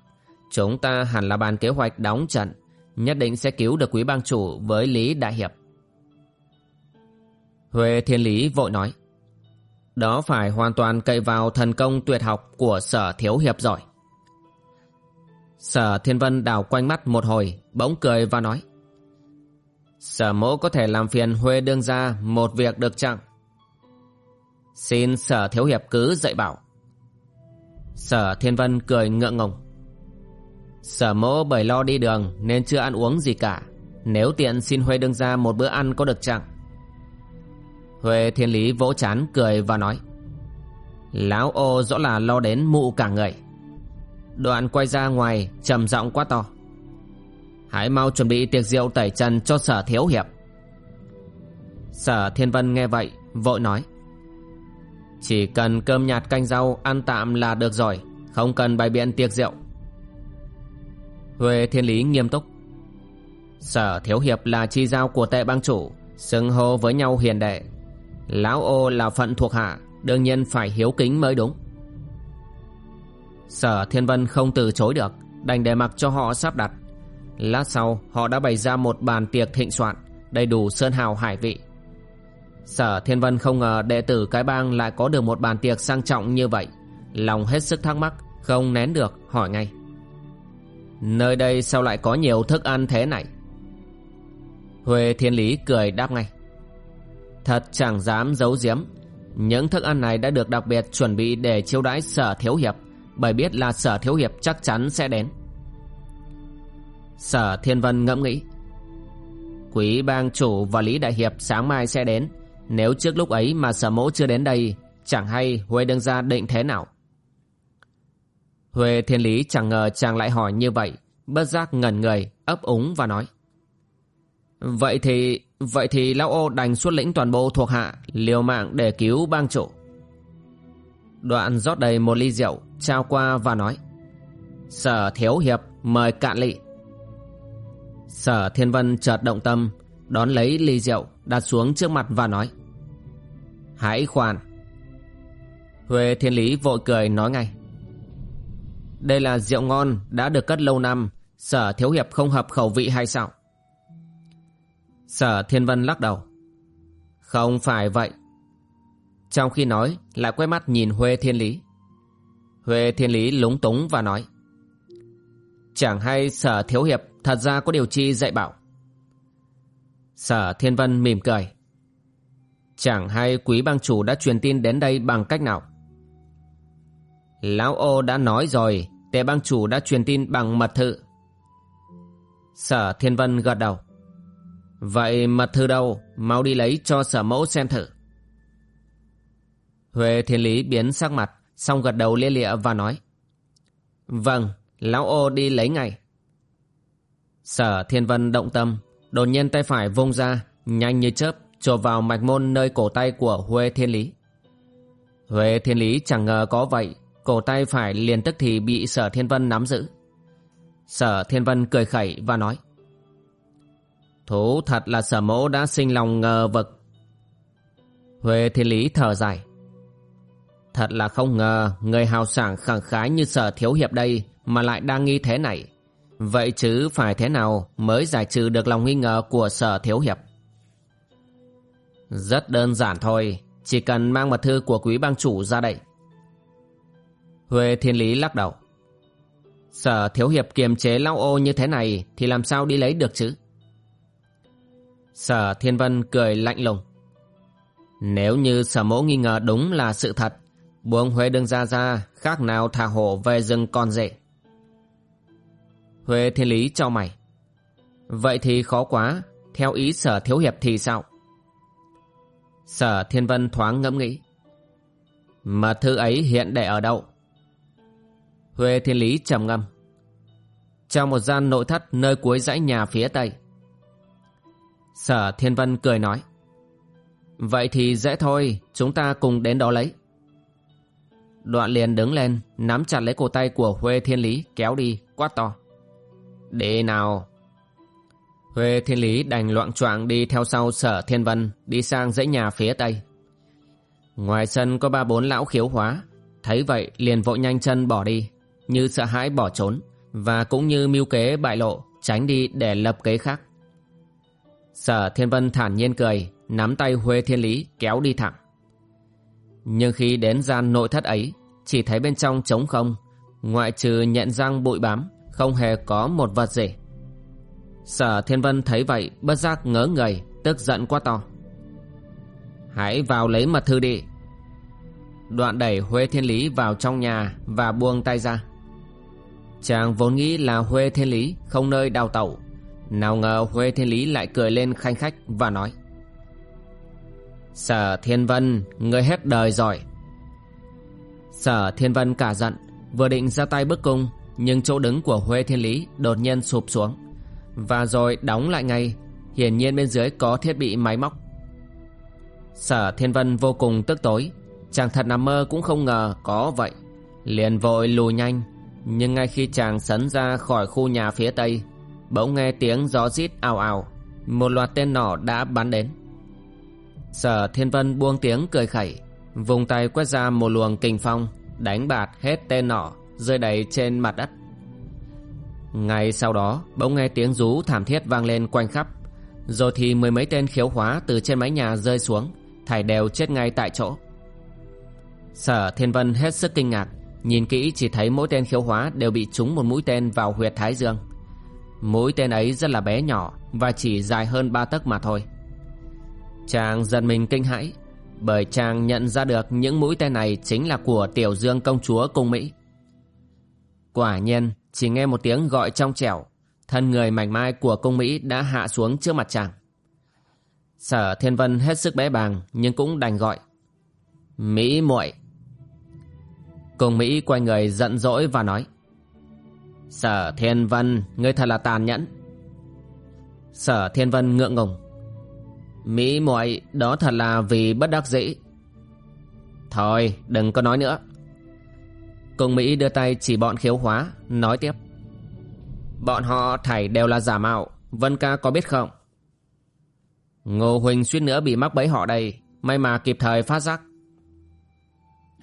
chúng ta hẳn là bàn kế hoạch đóng trận, nhất định sẽ cứu được quý bang chủ với Lý Đại Hiệp. Huệ Thiên Lý vội nói. Đó phải hoàn toàn cậy vào thần công tuyệt học của sở thiếu hiệp giỏi. Sở Thiên Vân đảo quanh mắt một hồi, bỗng cười và nói. Sở mỗ có thể làm phiền Huê đương ra một việc được chăng? Xin sở thiếu hiệp cứ dạy bảo. Sở Thiên Vân cười ngượng ngùng. Sở mỗ bởi lo đi đường nên chưa ăn uống gì cả. Nếu tiện xin Huê đương ra một bữa ăn có được chăng? Huê Thiên Lý vỗ chán cười và nói. Lão ô rõ là lo đến mụ cả người. Đoạn quay ra ngoài, trầm giọng quá to. Hãy mau chuẩn bị tiệc rượu tẩy trần cho sở thiếu hiệp. Sở Thiên Vân nghe vậy, Vội nói. Chỉ cần cơm nhạt canh rau, Ăn tạm là được rồi, Không cần bày biện tiệc rượu. Huệ Thiên Lý nghiêm túc. Sở Thiếu Hiệp là chi giao của tệ bang chủ, Xưng hô với nhau hiền đệ. Lão ô là phận thuộc hạ, Đương nhiên phải hiếu kính mới đúng. Sở Thiên Vân không từ chối được, Đành để mặc cho họ sắp đặt. Lát sau, họ đã bày ra một bàn tiệc thịnh soạn, Đầy đủ sơn hào hải vị. Sở Thiên Vân không ngờ đệ tử cái bang lại có được một bàn tiệc sang trọng như vậy. Lòng hết sức thắc mắc, Không nén được, hỏi ngay. Nơi đây sao lại có nhiều thức ăn thế này? Huệ Thiên Lý cười đáp ngay. Thật chẳng dám giấu giếm. Những thức ăn này đã được đặc biệt chuẩn bị để chiêu đãi sở thiếu hiệp bởi biết là sở thiếu hiệp chắc chắn sẽ đến. Sở Thiên Vân ngẫm nghĩ, Quý bang chủ và Lý Đại Hiệp sáng mai sẽ đến. Nếu trước lúc ấy mà sở mẫu chưa đến đây, Chẳng hay huê đương gia định thế nào? Huê Thiên Lý chẳng ngờ chàng lại hỏi như vậy, Bất giác ngẩn người, ấp úng và nói, Vậy thì Vậy thì Lão ô đành xuất lĩnh toàn bộ thuộc hạ Liều mạng để cứu bang chủ. Đoạn rót đầy một ly rượu, Trao qua và nói, Sở thiếu hiệp, mời cạn lị. Sở thiên vân chợt động tâm, Đón lấy ly rượu, Đặt xuống trước mặt và nói, Hãy khoan. Huệ thiên lý vội cười nói ngay, Đây là rượu ngon Đã được cất lâu năm, Sở thiếu hiệp không hợp khẩu vị hay sao? Sở thiên vân lắc đầu, Không phải vậy trong khi nói, lại quay mắt nhìn Huê Thiên Lý. Huê Thiên Lý lúng túng và nói, Chẳng hay sở thiếu hiệp thật ra có điều chi dạy bảo? Sở Thiên Vân mỉm cười, Chẳng hay quý bang chủ đã truyền tin đến đây bằng cách nào? Lão ô đã nói rồi, Tề bang chủ đã truyền tin bằng mật thư. Sở Thiên Vân gật đầu, Vậy mật thư đâu? Mau đi lấy cho sở mẫu xem thử. Huệ Thiên Lý biến sắc mặt, xong gật đầu lia lịa và nói. Vâng, lão ô đi lấy ngay. Sở Thiên Vân động tâm, đột nhiên tay phải vung ra, nhanh như chớp, trộp vào mạch môn nơi cổ tay của Huệ Thiên Lý. Huệ Thiên Lý chẳng ngờ có vậy, cổ tay phải liền tức thì bị Sở Thiên Vân nắm giữ. Sở Thiên Vân cười khẩy và nói. Thú thật là sở mẫu đã sinh lòng ngờ vực. Huệ Thiên Lý thở dài. Thật là không ngờ người hào sảng khẳng khái như sở thiếu hiệp đây mà lại đang nghi thế này. Vậy chứ phải thế nào mới giải trừ được lòng nghi ngờ của sở thiếu hiệp? Rất đơn giản thôi, chỉ cần mang mật thư của quý bang chủ ra đây. Huệ Thiên Lý lắc đầu. Sở thiếu hiệp kiềm chế lao ô như thế này thì làm sao đi lấy được chứ? Sở Thiên Vân cười lạnh lùng. Nếu như sở mẫu nghi ngờ đúng là sự thật Buông Huệ đương ra ra, Khác nào thả hổ về rừng con rể Huệ thiên lý cho mày. Vậy thì khó quá, Theo ý sở thiếu hiệp thì sao? Sở thiên vân thoáng ngẫm nghĩ. Mà thư ấy hiện để ở đâu? Huệ thiên lý trầm ngâm. Trong một gian nội thất nơi cuối dãy nhà phía tây. Sở thiên vân cười nói. Vậy thì dễ thôi, Chúng ta cùng đến đó lấy. Đoạn liền đứng lên, Nắm chặt lấy cổ tay của Huê Thiên Lý, Kéo đi, quát to. Đi nào? Huê Thiên Lý đành loạn choạng đi theo sau sở Thiên Vân, Đi sang dãy nhà phía tây. Ngoài sân có ba bốn lão khiếu hóa. Thấy vậy, liền vội nhanh chân bỏ đi, Như sợ hãi bỏ trốn, Và cũng như mưu kế bại lộ, Tránh đi để lập kế khác. Sở Thiên Vân thản nhiên cười, Nắm tay Huê Thiên Lý, kéo đi thẳng. Nhưng khi đến gian nội thất ấy, Chỉ thấy bên trong trống không, Ngoại trừ nhận răng bụi bám, Không hề có một vật gì. Sở Thiên Vân thấy vậy, Bất giác ngớ người, Tức giận quá to. Hãy vào lấy mật thư đi. Đoạn đẩy Huê Thiên Lý vào trong nhà Và buông tay ra. Chàng vốn nghĩ là Huê Thiên Lý Không nơi đào tẩu. Nào ngờ Huê Thiên Lý lại cười lên khanh khách Và nói Sở Thiên Vân, Người hết đời rồi. Sở Thiên Vân cả giận, Vừa định ra tay bức cung, Nhưng chỗ đứng của Huê Thiên Lý Đột nhiên sụp xuống. Và rồi đóng lại ngay, Hiển nhiên bên dưới có thiết bị máy móc. Sở Thiên Vân vô cùng tức tối, Chàng thật nằm mơ cũng không ngờ có vậy. Liền vội lùi nhanh, Nhưng ngay khi chàng sấn ra khỏi khu nhà phía tây, Bỗng nghe tiếng gió rít ào ào, Một loạt tên nỏ đã bắn đến. Sở Thiên Vân buông tiếng cười khẩy, Vùng tay quét ra một luồng kình phong, Đánh bạt hết tên nỏ Rơi đầy trên mặt đất. Ngay sau đó, Bỗng nghe tiếng rú thảm thiết vang lên quanh khắp. Rồi thì mười mấy tên khiếu hóa Từ trên mái nhà rơi xuống, thải đều chết ngay tại chỗ. Sở Thiên Vân hết sức kinh ngạc, Nhìn kỹ chỉ thấy mỗi tên khiếu hóa Đều bị trúng một mũi tên vào huyệt thái dương. Mũi tên ấy rất là bé nhỏ Và chỉ dài hơn ba tấc mà thôi. Chàng giật mình kinh hãi, Bởi chàng nhận ra được Những mũi tên này chính là của Tiểu Dương công chúa cung Mỹ. Quả nhiên, Chỉ nghe một tiếng gọi trong trẻo, Thân người mảnh mai của cung Mỹ Đã hạ xuống trước mặt chàng. Sở Thiên Vân hết sức bé bàng, Nhưng cũng đành gọi, Mỹ muội. Cung Mỹ quay người giận dỗi và nói, Sở Thiên Vân, Ngươi thật là tàn nhẫn. Sở Thiên Vân ngượng ngùng Mỹ muội Đó thật là vì bất đắc dĩ. Thôi đừng có nói nữa. Cùng Mỹ đưa tay chỉ bọn khiếu hóa Nói tiếp. Bọn họ thảy đều là giả mạo Vân ca có biết không? Ngô Huỳnh suýt nữa bị mắc bẫy họ đây May mà kịp thời phát giác.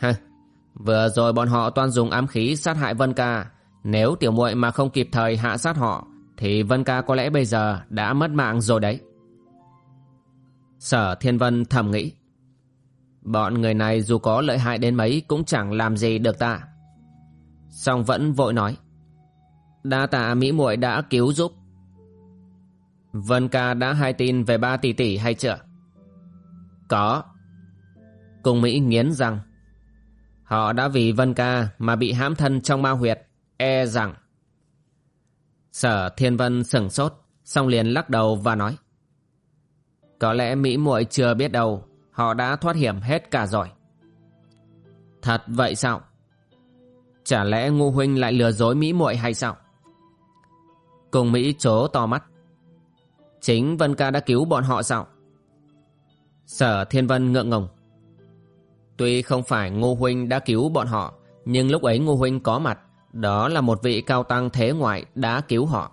Hừ, Vừa rồi bọn họ toàn dùng ám khí sát hại Vân Ca. Nếu tiểu muội mà không kịp thời hạ sát họ Thì Vân Ca có lẽ bây giờ đã mất mạng rồi đấy. Sở Thiên Vân thầm nghĩ Bọn người này dù có lợi hại đến mấy Cũng chẳng làm gì được ta Song vẫn vội nói Đa tạ Mỹ muội đã cứu giúp Vân ca đã hai tin về ba tỷ tỷ hay chưa? Có. Cùng Mỹ nghiến rằng Họ đã vì Vân ca mà bị hãm thân trong ma huyệt, e rằng. Sở Thiên Vân sửng sốt, xong liền lắc đầu và nói. Có lẽ Mỹ muội chưa biết đâu, họ đã thoát hiểm hết cả rồi. Thật vậy sao? Chả lẽ ngô huynh lại lừa dối Mỹ muội hay sao? Cùng Mỹ chố to mắt. Chính Vân ca đã cứu bọn họ sao? Sở Thiên Vân ngượng ngùng. Tuy không phải Ngô Huynh đã cứu bọn họ, nhưng lúc ấy Ngô Huynh có mặt, đó là một vị cao tăng thế ngoại đã cứu họ.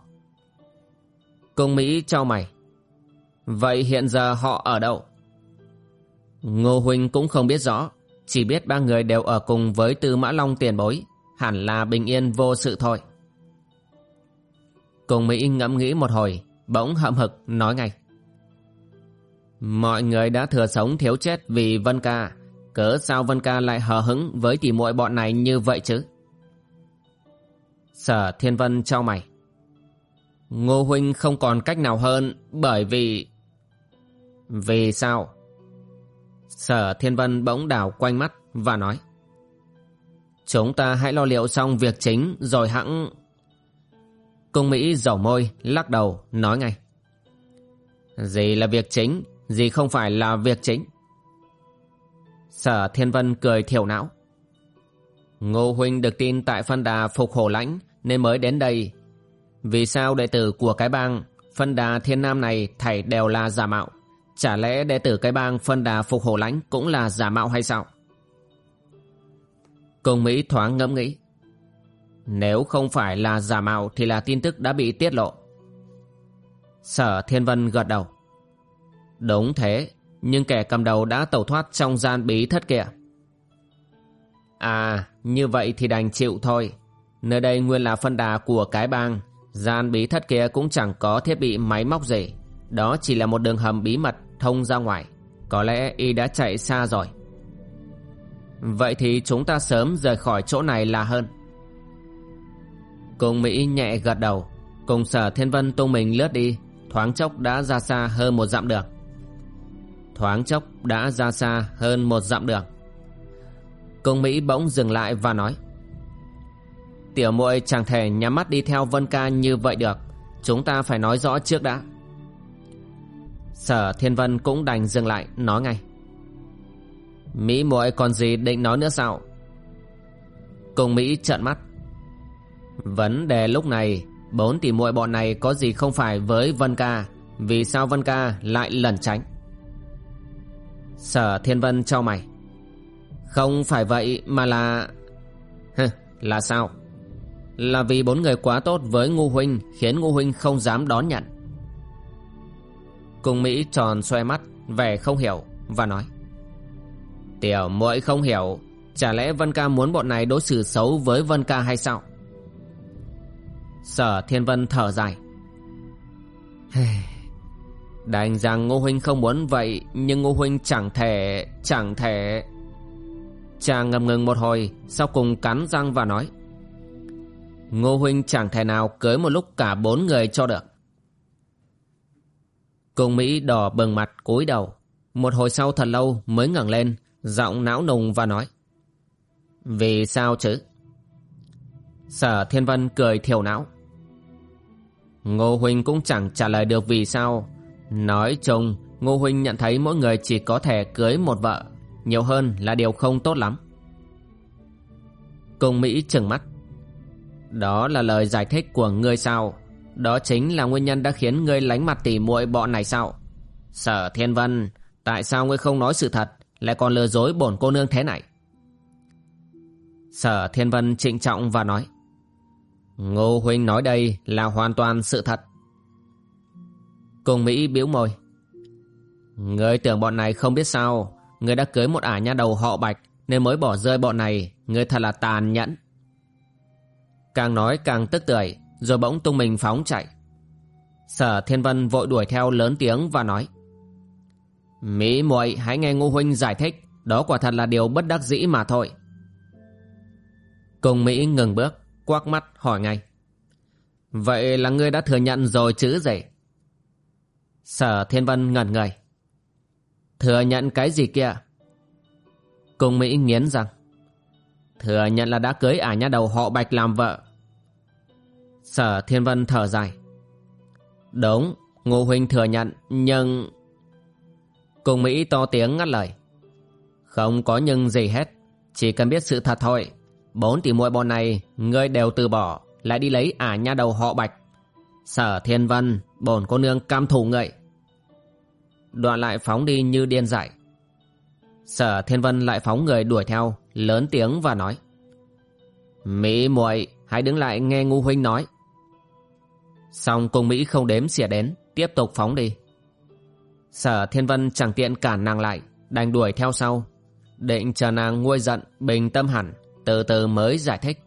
Cung Mỹ trao mày. Vậy hiện giờ họ ở đâu? Ngô Huynh cũng không biết rõ, chỉ biết ba người đều ở cùng với Tư Mã Long tiền bối, hẳn là bình yên vô sự thôi. Cung Mỹ ngẫm nghĩ một hồi, bỗng hậm hực nói ngay. Mọi người đã thừa sống thiếu chết vì Vân Ca, Cớ sao Vân Ca lại hờ hứng với tỉ muội bọn này như vậy chứ? Sở Thiên Vân trao mày. Ngô Huynh không còn cách nào hơn bởi vì... Vì sao? Sở Thiên Vân bỗng đảo quanh mắt và nói. Chúng ta hãy lo liệu xong việc chính rồi hẵng... Cung Mỹ dầu môi, lắc đầu, nói ngay. Gì là việc chính, gì không phải là việc chính. Sở Thiên Vân cười thiểu não. Ngô Huynh được tin tại phân đà phục hổ lãnh nên mới đến đây. Vì sao đệ tử của cái bang phân đà thiên nam này thảy đều là giả mạo? Chả lẽ đệ tử cái bang phân đà phục hổ lãnh cũng là giả mạo hay sao? Cung Mỹ thoáng ngẫm nghĩ. Nếu không phải là giả mạo thì là tin tức đã bị tiết lộ. Sở Thiên Vân gật đầu. Đúng thế, nhưng kẻ cầm đầu đã tẩu thoát trong gian bí thất kia. À, như vậy thì đành chịu thôi. Nơi đây nguyên là phân đà của cái bang. Gian bí thất kia cũng chẳng có thiết bị máy móc gì. Đó chỉ là một đường hầm bí mật thông ra ngoài. Có lẽ y đã chạy xa rồi. Vậy thì chúng ta sớm rời khỏi chỗ này là hơn. Cùng Mỹ nhẹ gật đầu. Cùng sở thiên vân tung mình lướt đi. Thoáng chốc đã ra xa hơn một dặm đường. Thoáng chốc đã ra xa hơn một dặm đường. Cung Mỹ bỗng dừng lại và nói, Tiểu muội chẳng thể nhắm mắt đi theo Vân Ca như vậy được Chúng ta phải nói rõ trước đã Sở Thiên Vân cũng đành dừng lại nói ngay. Mỹ muội còn gì định nói nữa sao? Cùng Mỹ trợn mắt. Vấn đề lúc này Bốn tỷ muội bọn này có gì không phải với Vân Ca? Vì sao Vân Ca lại lẩn tránh? Sở Thiên Vân cho mày. Không phải vậy mà là... Hừ, là sao? Là vì bốn người quá tốt với Ngu Huynh khiến Ngu Huynh không dám đón nhận. Cung Mỹ tròn xoay mắt, vẻ không hiểu và nói. Tiểu muội không hiểu, chả lẽ Vân Ca muốn bọn này đối xử xấu với Vân Ca hay sao? Sở Thiên Vân thở dài. Đành rằng Ngô Huynh không muốn vậy Nhưng Ngô Huynh chẳng thể Chẳng thể Chàng ngầm ngừng một hồi Sau cùng cắn răng và nói Ngô huynh chẳng thể nào cưới một lúc cả bốn người cho được Cùng Mỹ đỏ bừng mặt, cúi đầu. Một hồi sau thật lâu mới ngẩng lên, Giọng não nùng và nói, Vì sao chứ? Sở Thiên Vân cười thiểu não. Ngô Huynh cũng chẳng trả lời được vì sao. Nói chung, Ngô Huynh nhận thấy mỗi người chỉ có thể cưới một vợ, nhiều hơn là điều không tốt lắm. Cung Mỹ trừng mắt. Đó là lời giải thích của ngươi sao? Đó chính là nguyên nhân đã khiến ngươi lánh mặt tỉ muội bọn này sao? Sở Thiên Vân, Tại sao ngươi không nói sự thật, Lại còn lừa dối bổn cô nương thế này? Sở Thiên Vân trịnh trọng và nói, Ngô Huynh nói đây là hoàn toàn sự thật. Cung Mỹ biếu môi, Ngươi tưởng bọn này không biết sao Người đã cưới một ả nha đầu họ bạch, Nên mới bỏ rơi bọn này Người thật là tàn nhẫn. Càng nói càng tức tưởi rồi bỗng tung mình phóng chạy Sở Thiên Vân vội đuổi theo lớn tiếng và nói, Mỹ muội, hãy nghe Ngô Huynh giải thích Đó quả thật là điều bất đắc dĩ mà thôi Cùng Mỹ ngừng bước, Quắc mắt hỏi ngay, Vậy là ngươi đã thừa nhận rồi chứ gì Sở Thiên Vân ngẩn người, Thừa nhận cái gì kia? Cung Mỹ nghiến rằng Thừa nhận là đã cưới ả nhà đầu họ Bạch làm vợ. Sở Thiên Vân thở dài. Đúng, Ngô Huynh thừa nhận, nhưng... cùng Mỹ to tiếng ngắt lời. Không có nhưng gì hết, chỉ cần biết sự thật thôi. Bốn tỷ muội bọn này, ngươi đều từ bỏ, lại đi lấy ả nha đầu họ Bạch. Sở Thiên Vân, bổn cô nương cam thủ ngậy đoạn lại phóng đi như điên dại. Sở Thiên Vân lại phóng người đuổi theo, lớn tiếng và nói. Mỹ muội hãy đứng lại nghe ngu huynh nói. Xong cung Mỹ không đếm xỉa đến, tiếp tục phóng đi. Sở Thiên Vân chẳng tiện cản nàng lại, đành đuổi theo sau. Định chờ nàng nguôi giận, bình tâm hẳn, từ từ mới giải thích.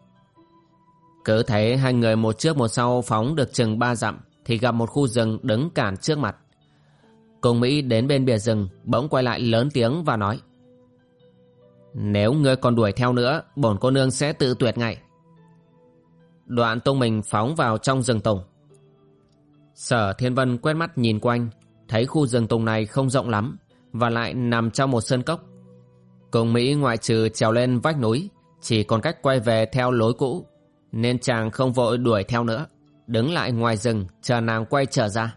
Cứ thế hai người một trước một sau phóng được chừng ba dặm, thì gặp một khu rừng đứng cản trước mặt. Cùng Mỹ đến bên bìa rừng Bỗng quay lại lớn tiếng và nói Nếu ngươi còn đuổi theo nữa Bổn cô nương sẽ tự tuyệt ngay Đoạn tung mình phóng vào trong rừng tùng Sở Thiên Vân quét mắt nhìn quanh, Thấy khu rừng tùng này không rộng lắm Và lại nằm trong một sơn cốc. Cùng Mỹ ngoại trừ trèo lên vách núi, Chỉ còn cách quay về theo lối cũ, Nên chàng không vội đuổi theo nữa, Đứng lại ngoài rừng chờ nàng quay trở ra.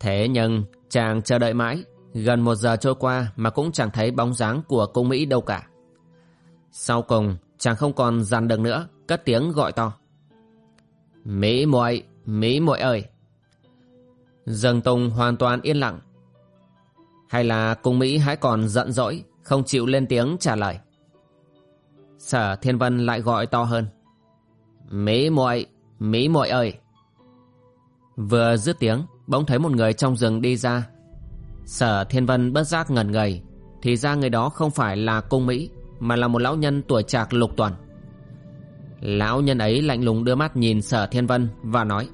Thế nhưng, chàng chờ đợi mãi, Gần một giờ trôi qua mà cũng chẳng thấy bóng dáng của cung Mỹ đâu cả. Sau cùng, chàng không còn dằn được nữa, Cất tiếng gọi to. Mỹ muội Mỹ muội ơi Dần Tùng hoàn toàn yên lặng Hay là cung Mỹ hãy còn giận dỗi Không chịu lên tiếng trả lời Sở Thiên Vân lại gọi to hơn. Mỹ muội, Mỹ muội ơi! Vừa dứt tiếng, bỗng thấy một người trong rừng đi ra. Sở Thiên Vân bất giác ngẩn ngầy, thì ra người đó không phải là cung Mỹ, mà là một lão nhân tuổi trạc lục tuần. Lão nhân ấy lạnh lùng đưa mắt nhìn Sở Thiên Vân và nói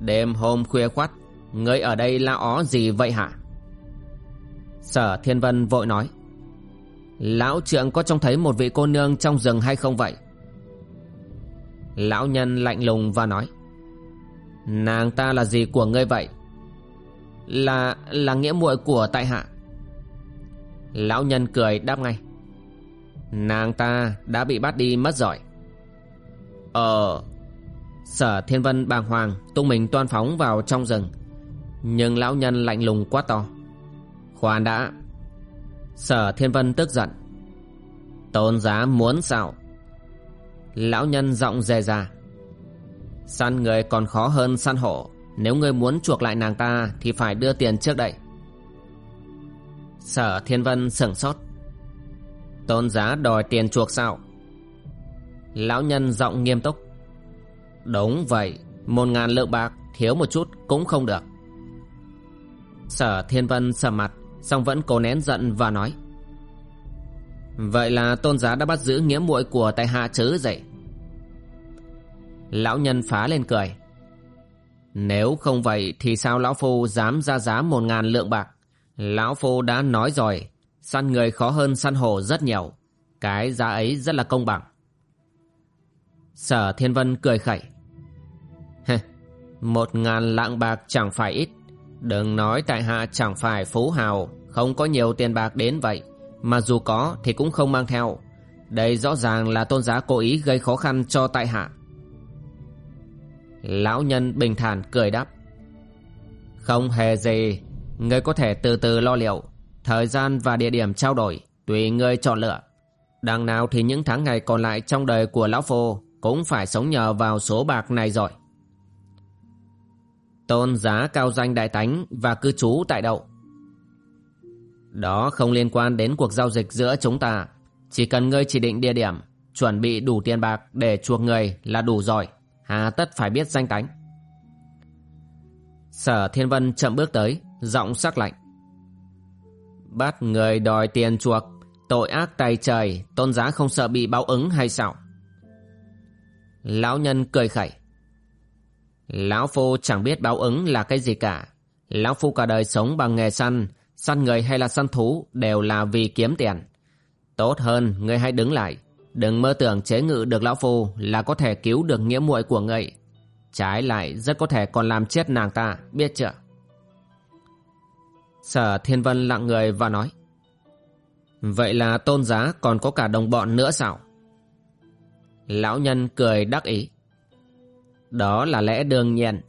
Đêm hôm khuya khoắt, Ngươi ở đây la ó gì vậy hả? Sở Thiên Vân vội nói. Lão trượng có trông thấy một vị cô nương trong rừng hay không vậy? Lão nhân lạnh lùng và nói. Nàng ta là gì của ngươi vậy? Là là nghĩa muội của tại hạ. Lão nhân cười đáp ngay. Nàng ta đã bị bắt đi mất rồi. Ờ Sở Thiên Vân bàng hoàng, tung mình toan phóng vào trong rừng. Nhưng lão nhân lạnh lùng quá to. Khoan đã. Sở Thiên Vân tức giận. Tôn giá muốn sao Lão nhân giọng dè ra Săn người còn khó hơn săn hổ Nếu ngươi muốn chuộc lại nàng ta Thì phải đưa tiền trước đây. Sở Thiên Vân sửng sốt. Tôn giá đòi tiền chuộc sao Lão nhân giọng nghiêm túc. Đúng vậy, Một ngàn lượng bạc thiếu một chút cũng không được. Sở Thiên Vân sầm mặt, song vẫn cố nén giận và nói, Vậy là tôn giá đã bắt giữ nghĩa muội của tại hạ chứ gì Lão nhân phá lên cười, Nếu không vậy thì sao lão phu dám ra giá một ngàn lượng bạc? Lão phu đã nói rồi, Săn người khó hơn săn hổ rất nhiều, Cái giá ấy rất là công bằng. Sở Thiên Vân cười khẩy một ngàn lạng bạc chẳng phải ít. Đừng nói tại hạ chẳng phải phú hào, Không có nhiều tiền bạc đến vậy. Mà dù có thì cũng không mang theo. Đây rõ ràng là tôn giá cố ý gây khó khăn cho tại hạ. Lão nhân bình thản cười đáp. Không hề gì. Ngươi có thể từ từ lo liệu. Thời gian và địa điểm trao đổi, Tùy ngươi chọn lựa. Đằng nào thì những tháng ngày còn lại trong đời của Lão Phô Cũng phải sống nhờ vào số bạc này rồi. Tôn giá cao danh đại tánh Và cư trú tại đậu. Đó không liên quan đến cuộc giao dịch giữa chúng ta. Chỉ cần ngươi chỉ định địa điểm, Chuẩn bị đủ tiền bạc để chuộc người là đủ rồi. Hà tất phải biết danh tánh Sở Thiên Vân chậm bước tới, Giọng sắc lạnh. Bắt người đòi tiền chuộc, Tội ác tay trời, Tôn giá không sợ bị báo ứng hay sao? Lão nhân cười khẩy. Lão Phu chẳng biết báo ứng là cái gì cả. Lão Phu cả đời sống bằng nghề săn Săn người hay là săn thú Đều là vì kiếm tiền. Tốt hơn người hãy đứng lại. Đừng mơ tưởng chế ngự được Lão Phu Là có thể cứu được nghĩa muội của ngươi. Trái lại, rất có thể còn làm chết nàng ta, Biết chưa? Sở Thiên Vân lặng người và nói, Vậy là tôn giá còn có cả đồng bọn nữa sao? Lão nhân cười đắc ý. Đó là lẽ đương nhiên.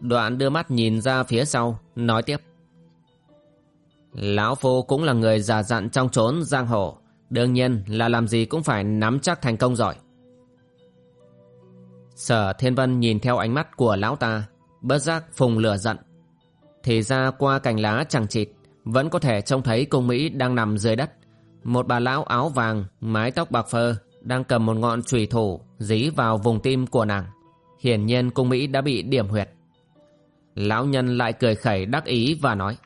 Đoạn đưa mắt nhìn ra phía sau, Nói tiếp. Lão Phu cũng là người già dặn trong trốn giang hồ, Đương nhiên là làm gì cũng phải nắm chắc thành công giỏi Sở Thiên Vân nhìn theo ánh mắt của lão ta, Bất giác phùng lửa giận. Thì ra qua cành lá chẳng chịt, Vẫn có thể trông thấy cung Mỹ đang nằm dưới đất. Một bà lão áo vàng, Mái tóc bạc phơ đang cầm một ngọn chùy thủ Dí vào vùng tim của nàng Hiển nhiên cung Mỹ đã bị điểm huyệt Lão nhân lại cười khẩy đắc ý và nói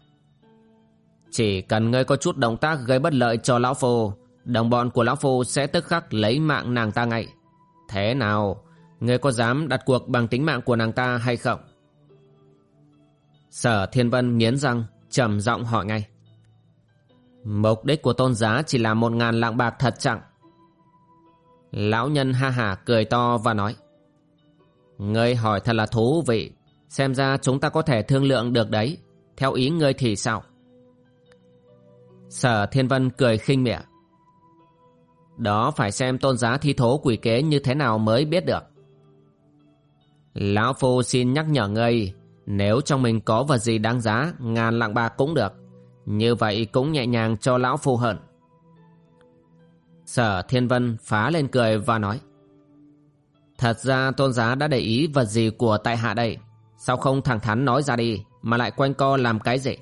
Chỉ cần ngươi có chút động tác gây bất lợi cho lão phu Đồng bọn của lão phu sẽ tức khắc lấy mạng nàng ta ngay Thế nào Ngươi có dám đặt cuộc bằng tính mạng của nàng ta hay không Sở Thiên Vân nghiến răng, trầm giọng hỏi ngay. Mục đích của tôn giá chỉ là một ngàn lạng bạc thật chẳng. Lão nhân ha hả cười to và nói. Ngươi hỏi thật là thú vị, xem ra chúng ta có thể thương lượng được đấy, theo ý ngươi thì sao? Sở Thiên Vân cười khinh mỉa. Đó phải xem tôn giá thi thố quỷ kế như thế nào mới biết được. Lão Phu xin nhắc nhở ngươi nếu trong mình có vật gì đáng giá Ngàn lạng bạc cũng được Như vậy cũng nhẹ nhàng cho lão phu hận Sở Thiên Vân phá lên cười và nói, Thật ra tôn giá đã để ý vật gì của tại hạ đây. Sao không thẳng thắn nói ra đi, Mà lại quanh co làm cái gì?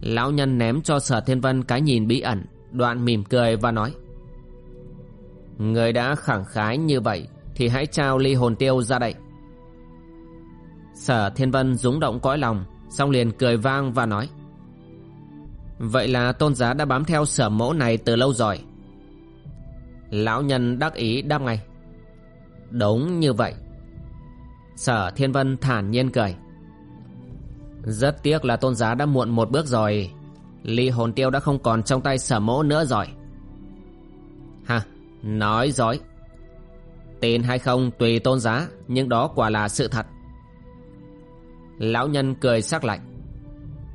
Lão nhân ném cho sở thiên vân cái nhìn bí ẩn, Đoạn mỉm cười và nói, Người đã khẳng khái như vậy Thì hãy trao ly hồn tiêu ra đây. Sở Thiên Vân rúng động cõi lòng, Xong liền cười vang và nói Vậy là tôn giá đã bám theo sở mẫu này từ lâu rồi. Lão nhân đắc ý đáp ngay. Đúng như vậy. Sở Thiên Vân thản nhiên cười. Rất tiếc là tôn giá đã muộn một bước rồi. Ly hồn tiêu đã không còn trong tay sở mẫu nữa rồi. Ha, nói dối. Tin hay không tùy tôn giá Nhưng đó quả là sự thật. Lão nhân cười sắc lạnh.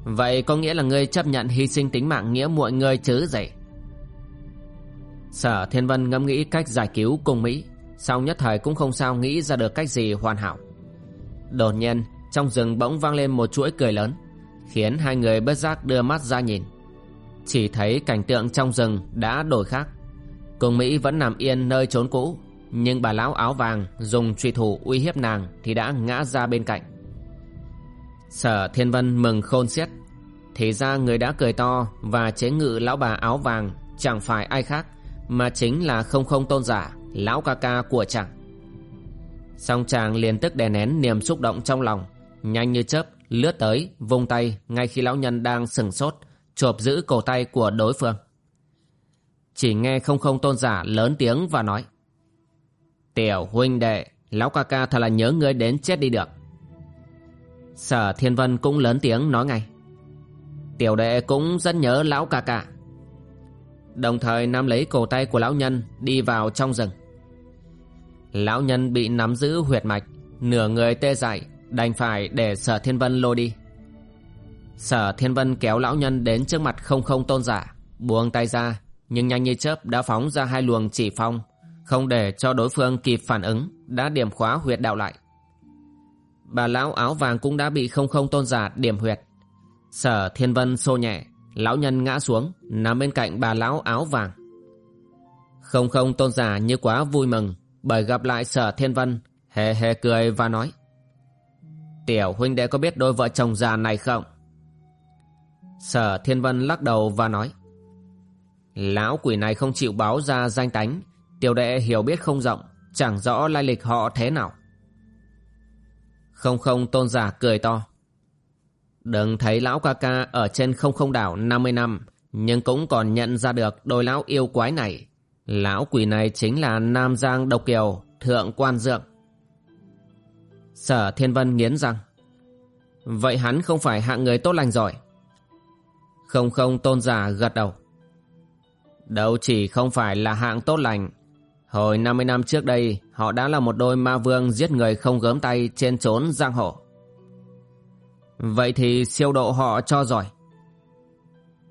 Vậy có nghĩa là ngươi chấp nhận hy sinh tính mạng nghĩa muội ngươi chứ gì? Sở Thiên Vân ngẫm nghĩ cách giải cứu cùng Mỹ. Sau nhất thời cũng không sao nghĩ ra được cách gì hoàn hảo. Đột nhiên, trong rừng bỗng vang lên một chuỗi cười lớn, Khiến hai người bất giác đưa mắt ra nhìn. Chỉ thấy cảnh tượng trong rừng đã đổi khác. Cùng Mỹ vẫn nằm yên nơi trốn cũ, Nhưng bà lão áo vàng dùng truy thủ uy hiếp nàng Thì đã ngã ra bên cạnh. Sở Thiên Vân mừng khôn xiết. Thì ra người đã cười to Và chế ngự lão bà áo vàng, Chẳng phải ai khác, Mà chính là không không tôn giả, Lão ca ca của chàng. Song chàng liền tức đè nén niềm xúc động trong lòng, Nhanh như chớp, lướt tới, vung tay ngay khi lão nhân đang sừng sốt, chộp giữ cổ tay của đối phương. Chỉ nghe không không tôn giả lớn tiếng và nói, tiểu huynh đệ, lão ca ca thật là nhớ ngươi đến chết đi được sở thiên vân cũng lớn tiếng nói ngay. Tiểu đệ cũng rất nhớ lão ca ca. Đồng thời nắm lấy cổ tay của lão nhân đi vào trong rừng. Lão nhân bị nắm giữ huyệt mạch, nửa người tê dại, đành phải để sở thiên vân lôi đi. Sở thiên vân kéo lão nhân đến trước mặt không không tôn giả, buông tay ra, nhưng nhanh như chớp đã phóng ra hai luồng chỉ phong, không để cho đối phương kịp phản ứng, đã điểm khóa huyệt đạo lại bà lão áo vàng cũng đã bị không không tôn giả điểm huyệt. Sở thiên vân xô nhẹ, lão nhân ngã xuống, nằm bên cạnh bà lão áo vàng. Không không tôn giả như quá vui mừng, bởi gặp lại sở thiên vân, hề hề cười và nói, Tiểu huynh đệ có biết đôi vợ chồng già này không? Sở Thiên Vân lắc đầu và nói, Lão quỷ này không chịu báo ra danh tánh, Tiểu đệ hiểu biết không rộng, Chẳng rõ lai lịch họ thế nào. Không không, tôn giả cười to. Đừng thấy lão ca ca ở trên không không đảo 50 năm, Nhưng cũng còn nhận ra được đôi lão yêu quái này. Lão quỷ này chính là Nam Giang Độc Kiều, Thượng Quan Dượng. Sở Thiên Vân nghiến răng. Vậy hắn không phải hạng người tốt lành rồi. Không không, tôn giả gật đầu. Đâu chỉ không phải là hạng tốt lành. Hồi 50 năm trước đây Họ đã là một đôi ma vương giết người không gớm tay trên trốn giang hồ. Vậy thì siêu độ họ cho giỏi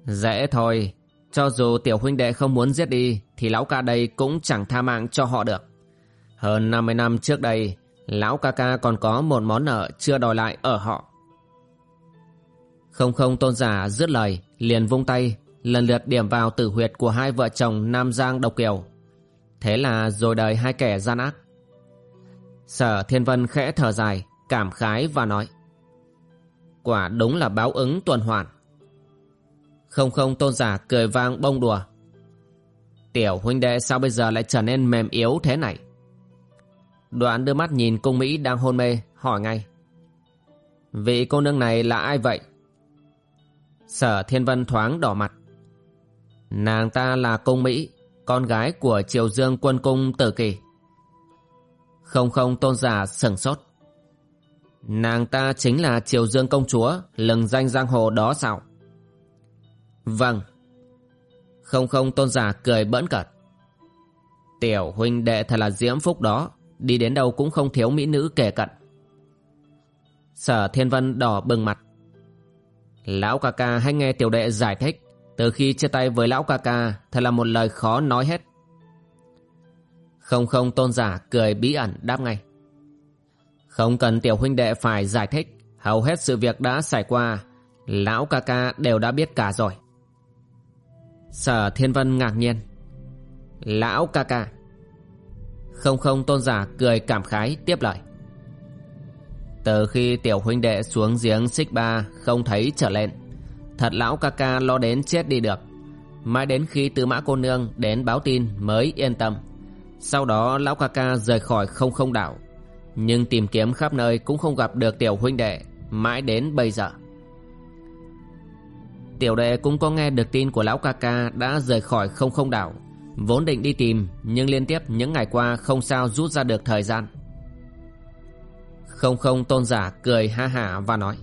Dễ thôi, Cho dù tiểu huynh đệ không muốn giết đi, Thì lão ca đây cũng chẳng tha mạng cho họ được. Hơn 50 năm trước đây, Lão ca ca còn có một món nợ chưa đòi lại ở họ. Không không tôn giả dứt lời, Liền vung tay, Lần lượt điểm vào tử huyệt của hai vợ chồng Nam Giang Độc Kiều. Thế là rồi đời hai kẻ gian ác. Sở Thiên Vân khẽ thở dài, Cảm khái và nói, Quả đúng là báo ứng tuần hoàn. Không không, tôn giả cười vang bông đùa. Tiểu huynh đệ sao bây giờ lại trở nên mềm yếu thế này? Đoạn đưa mắt nhìn cung Mỹ đang hôn mê, Hỏi ngay, Vị cô nương này là ai vậy? Sở Thiên Vân thoáng đỏ mặt, Nàng ta là cung Mỹ. Con gái của Triều Dương quân cung tử kỳ. Không không, tôn giả sửng sốt. Nàng ta chính là Triều Dương công chúa, Lừng danh giang hồ đó sao? Vâng. Không không, tôn giả cười bỡn cợt. Tiểu huynh đệ thật là diễm phúc đó, Đi đến đâu cũng không thiếu mỹ nữ kể cận. Sở Thiên Vân đỏ bừng mặt. Lão ca ca hãy nghe tiểu đệ giải thích. Từ khi chia tay với lão ca ca, Thật là một lời khó nói hết. Không không, tôn giả cười bí ẩn đáp ngay. Không cần tiểu huynh đệ phải giải thích, Hầu hết sự việc đã xảy qua, Lão ca ca đều đã biết cả rồi. Sở Thiên Vân ngạc nhiên. Lão ca ca. Không không, tôn giả cười cảm khái tiếp lời. Từ khi tiểu huynh đệ xuống giếng xích ba Không thấy trở lên Thật lão ca ca lo đến chết đi được. Mãi đến khi tư mã cô nương đến báo tin mới yên tâm. Sau đó, lão ca ca rời khỏi không không đảo Nhưng tìm kiếm khắp nơi cũng không gặp được tiểu huynh đệ, Mãi đến bây giờ. Tiểu đệ cũng có nghe được tin của lão ca ca đã rời khỏi không không đảo Vốn định đi tìm, nhưng liên tiếp những ngày qua không sao rút ra được thời gian. Không không tôn giả cười ha hả và nói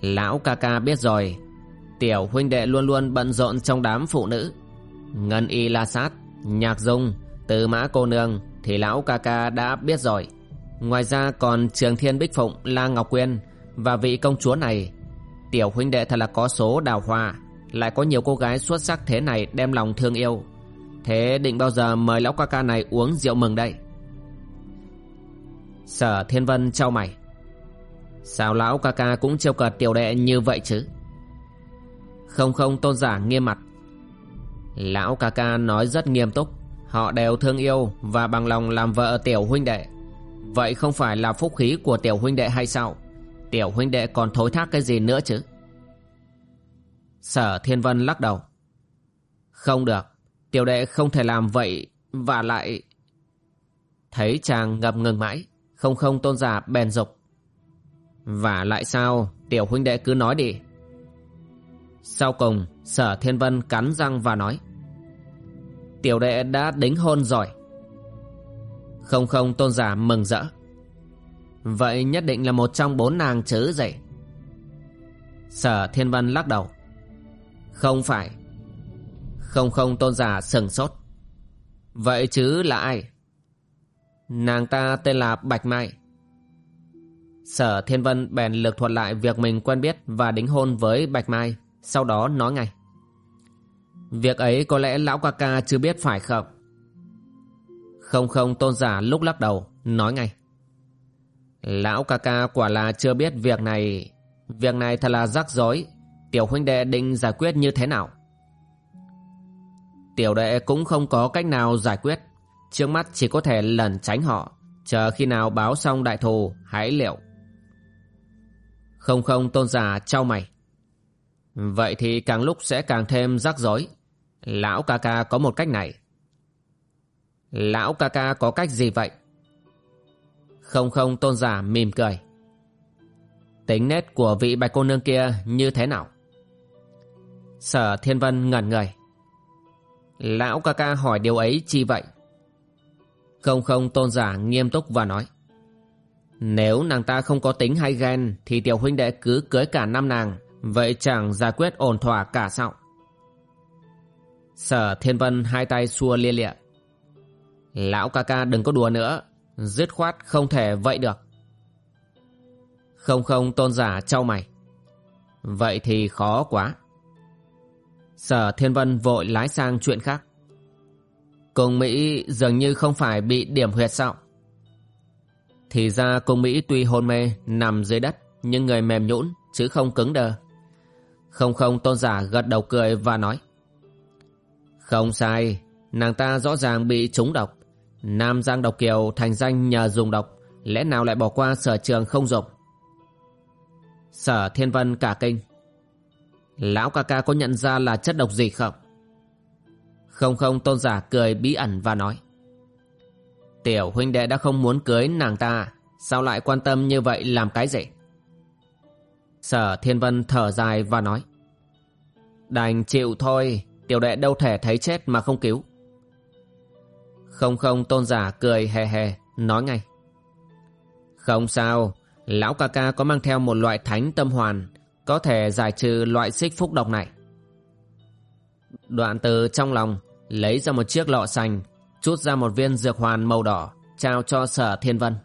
Lão ca ca biết rồi. Tiểu huynh đệ luôn luôn bận rộn trong đám phụ nữ. Ngân y la sát, Nhạc dung Từ mã cô nương Thì lão ca ca đã biết rồi. Ngoài ra còn trường thiên bích phụng, La Ngọc Quyên Và vị công chúa này. Tiểu huynh đệ thật là có số đào hoa, Lại có nhiều cô gái xuất sắc thế này đem lòng thương yêu. Thế định bao giờ mời lão ca ca này uống rượu mừng đây? Sở Thiên Vân trao mày. Sao lão ca ca cũng trêu cợt tiểu đệ như vậy chứ? Không không, tôn giả nghiêm mặt. Lão ca ca nói rất nghiêm túc. Họ đều thương yêu và bằng lòng làm vợ tiểu huynh đệ. Vậy không phải là phúc khí của tiểu huynh đệ hay sao? Tiểu huynh đệ còn thối thác cái gì nữa chứ? Sở Thiên Vân lắc đầu. Không được, Tiểu đệ không thể làm vậy Và lại Thấy chàng ngập ngừng mãi. Không không, tôn giả bèn dục. Và lại sao? Tiểu huynh đệ cứ nói đi. Sau cùng, Sở Thiên Vân cắn răng và nói, Tiểu đệ đã đính hôn rồi. Không không, tôn giả mừng rỡ. Vậy nhất định là một trong bốn nàng chứ gì Sở Thiên Vân lắc đầu. Không phải. Không không, tôn giả sừng sốt. Vậy chứ là ai? Nàng ta tên là Bạch Mai. Sở Thiên Vân bèn lược thuật lại việc mình quen biết và đính hôn với Bạch Mai, Sau đó nói ngay. Việc ấy có lẽ lão ca ca chưa biết phải không? Không không, tôn giả lúc lắc đầu, Nói ngay. Lão ca ca quả là chưa biết việc này Việc này thật là rắc rối. Tiểu huynh đệ định giải quyết như thế nào? Tiểu đệ cũng không có cách nào giải quyết. Trước mắt chỉ có thể lẩn tránh họ. Chờ khi nào báo xong đại thù, Hãy liệu. Không không, tôn giả, trao mày. Vậy thì càng lúc sẽ càng thêm rắc rối. Lão ca ca có một cách này. Lão ca ca có cách gì vậy? Không không, tôn giả mỉm cười. Tính nét của vị bạch cô nương kia như thế nào? Sở thiên vân ngẩn người. Lão ca ca hỏi điều ấy chi vậy? Không không, tôn giả nghiêm túc và nói. Nếu nàng ta không có tính hay ghen, Thì tiểu huynh đệ cứ cưới cả năm nàng, Vậy chẳng giải quyết ổn thỏa cả sao? Sở thiên vân hai tay xua lia lịa. Lão ca ca đừng có đùa nữa, Dứt khoát không thể vậy được. Không không, tôn giả trao mày. Vậy thì khó quá. Sở Thiên Vân vội lái sang chuyện khác. Cung Mỹ dường như không phải bị điểm huyệt sao? Thì ra cung Mỹ tuy hôn mê, nằm dưới đất, Nhưng người mềm nhũn, chứ không cứng đờ. Không không, tôn giả gật đầu cười và nói, Không sai, Nàng ta rõ ràng bị trúng độc. Nam Giang Độc Kiều thành danh nhờ dùng độc, Lẽ nào lại bỏ qua sở trường không dùng Sở Thiên Vân cả kinh, Lão ca ca có nhận ra là chất độc gì không? Không không, tôn giả cười bí ẩn và nói Tiểu huynh đệ đã không muốn cưới nàng ta, Sao lại quan tâm như vậy làm cái gì Sở Thiên Vân thở dài và nói, Đành chịu thôi, Tiểu đệ đâu thể thấy chết mà không cứu không không, tôn giả cười hề hề, Nói ngay, Không sao, Lão ca ca có mang theo một loại thánh tâm hoàn, Có thể giải trừ loại xích phúc độc này Đoạn từ trong lòng, Lấy ra một chiếc lọ sành. Chút ra một viên dược hoàn màu đỏ, Trao cho sở thiên vân.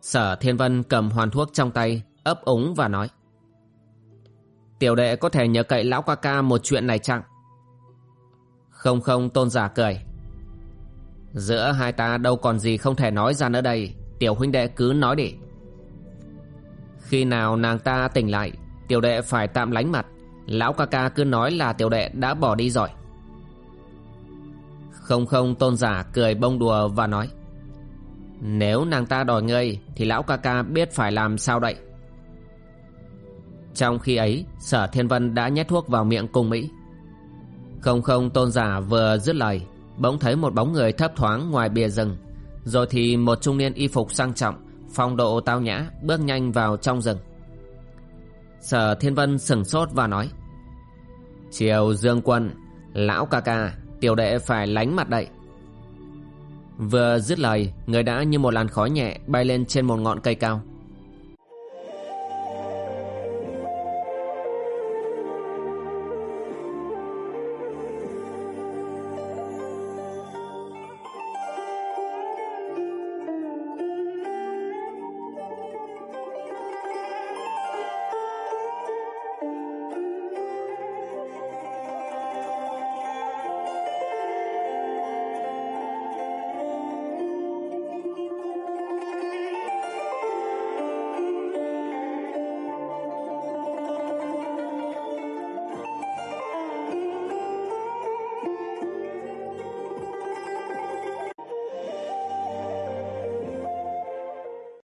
Sở thiên vân cầm hoàn thuốc trong tay, ấp úng và nói, Tiểu đệ có thể nhờ cậy lão ca ca một chuyện này chăng? Không không, tôn giả cười. Giữa hai ta đâu còn gì không thể nói ra nữa đây, Tiểu huynh đệ cứ nói đi. Khi nào nàng ta tỉnh lại, Tiểu đệ phải tạm lánh mặt, Lão ca ca cứ nói là tiểu đệ đã bỏ đi rồi. Không không tôn giả cười bông đùa và nói, Nếu nàng ta đòi ngươi Thì lão ca ca biết phải làm sao đậy. Trong khi ấy, Sở Thiên Vân đã nhét thuốc vào miệng cung Mỹ. Không không tôn giả vừa dứt lời, Bỗng thấy một bóng người thấp thoáng ngoài bìa rừng, Rồi thì một trung niên y phục sang trọng, Phong độ tao nhã, Bước nhanh vào trong rừng. Sở Thiên Vân sừng sốt và nói, Triều Dương Quân, Lão ca ca Tiểu đệ phải lánh mặt đậy. Vừa dứt lời, Người đã như một làn khói nhẹ Bay lên trên một ngọn cây cao.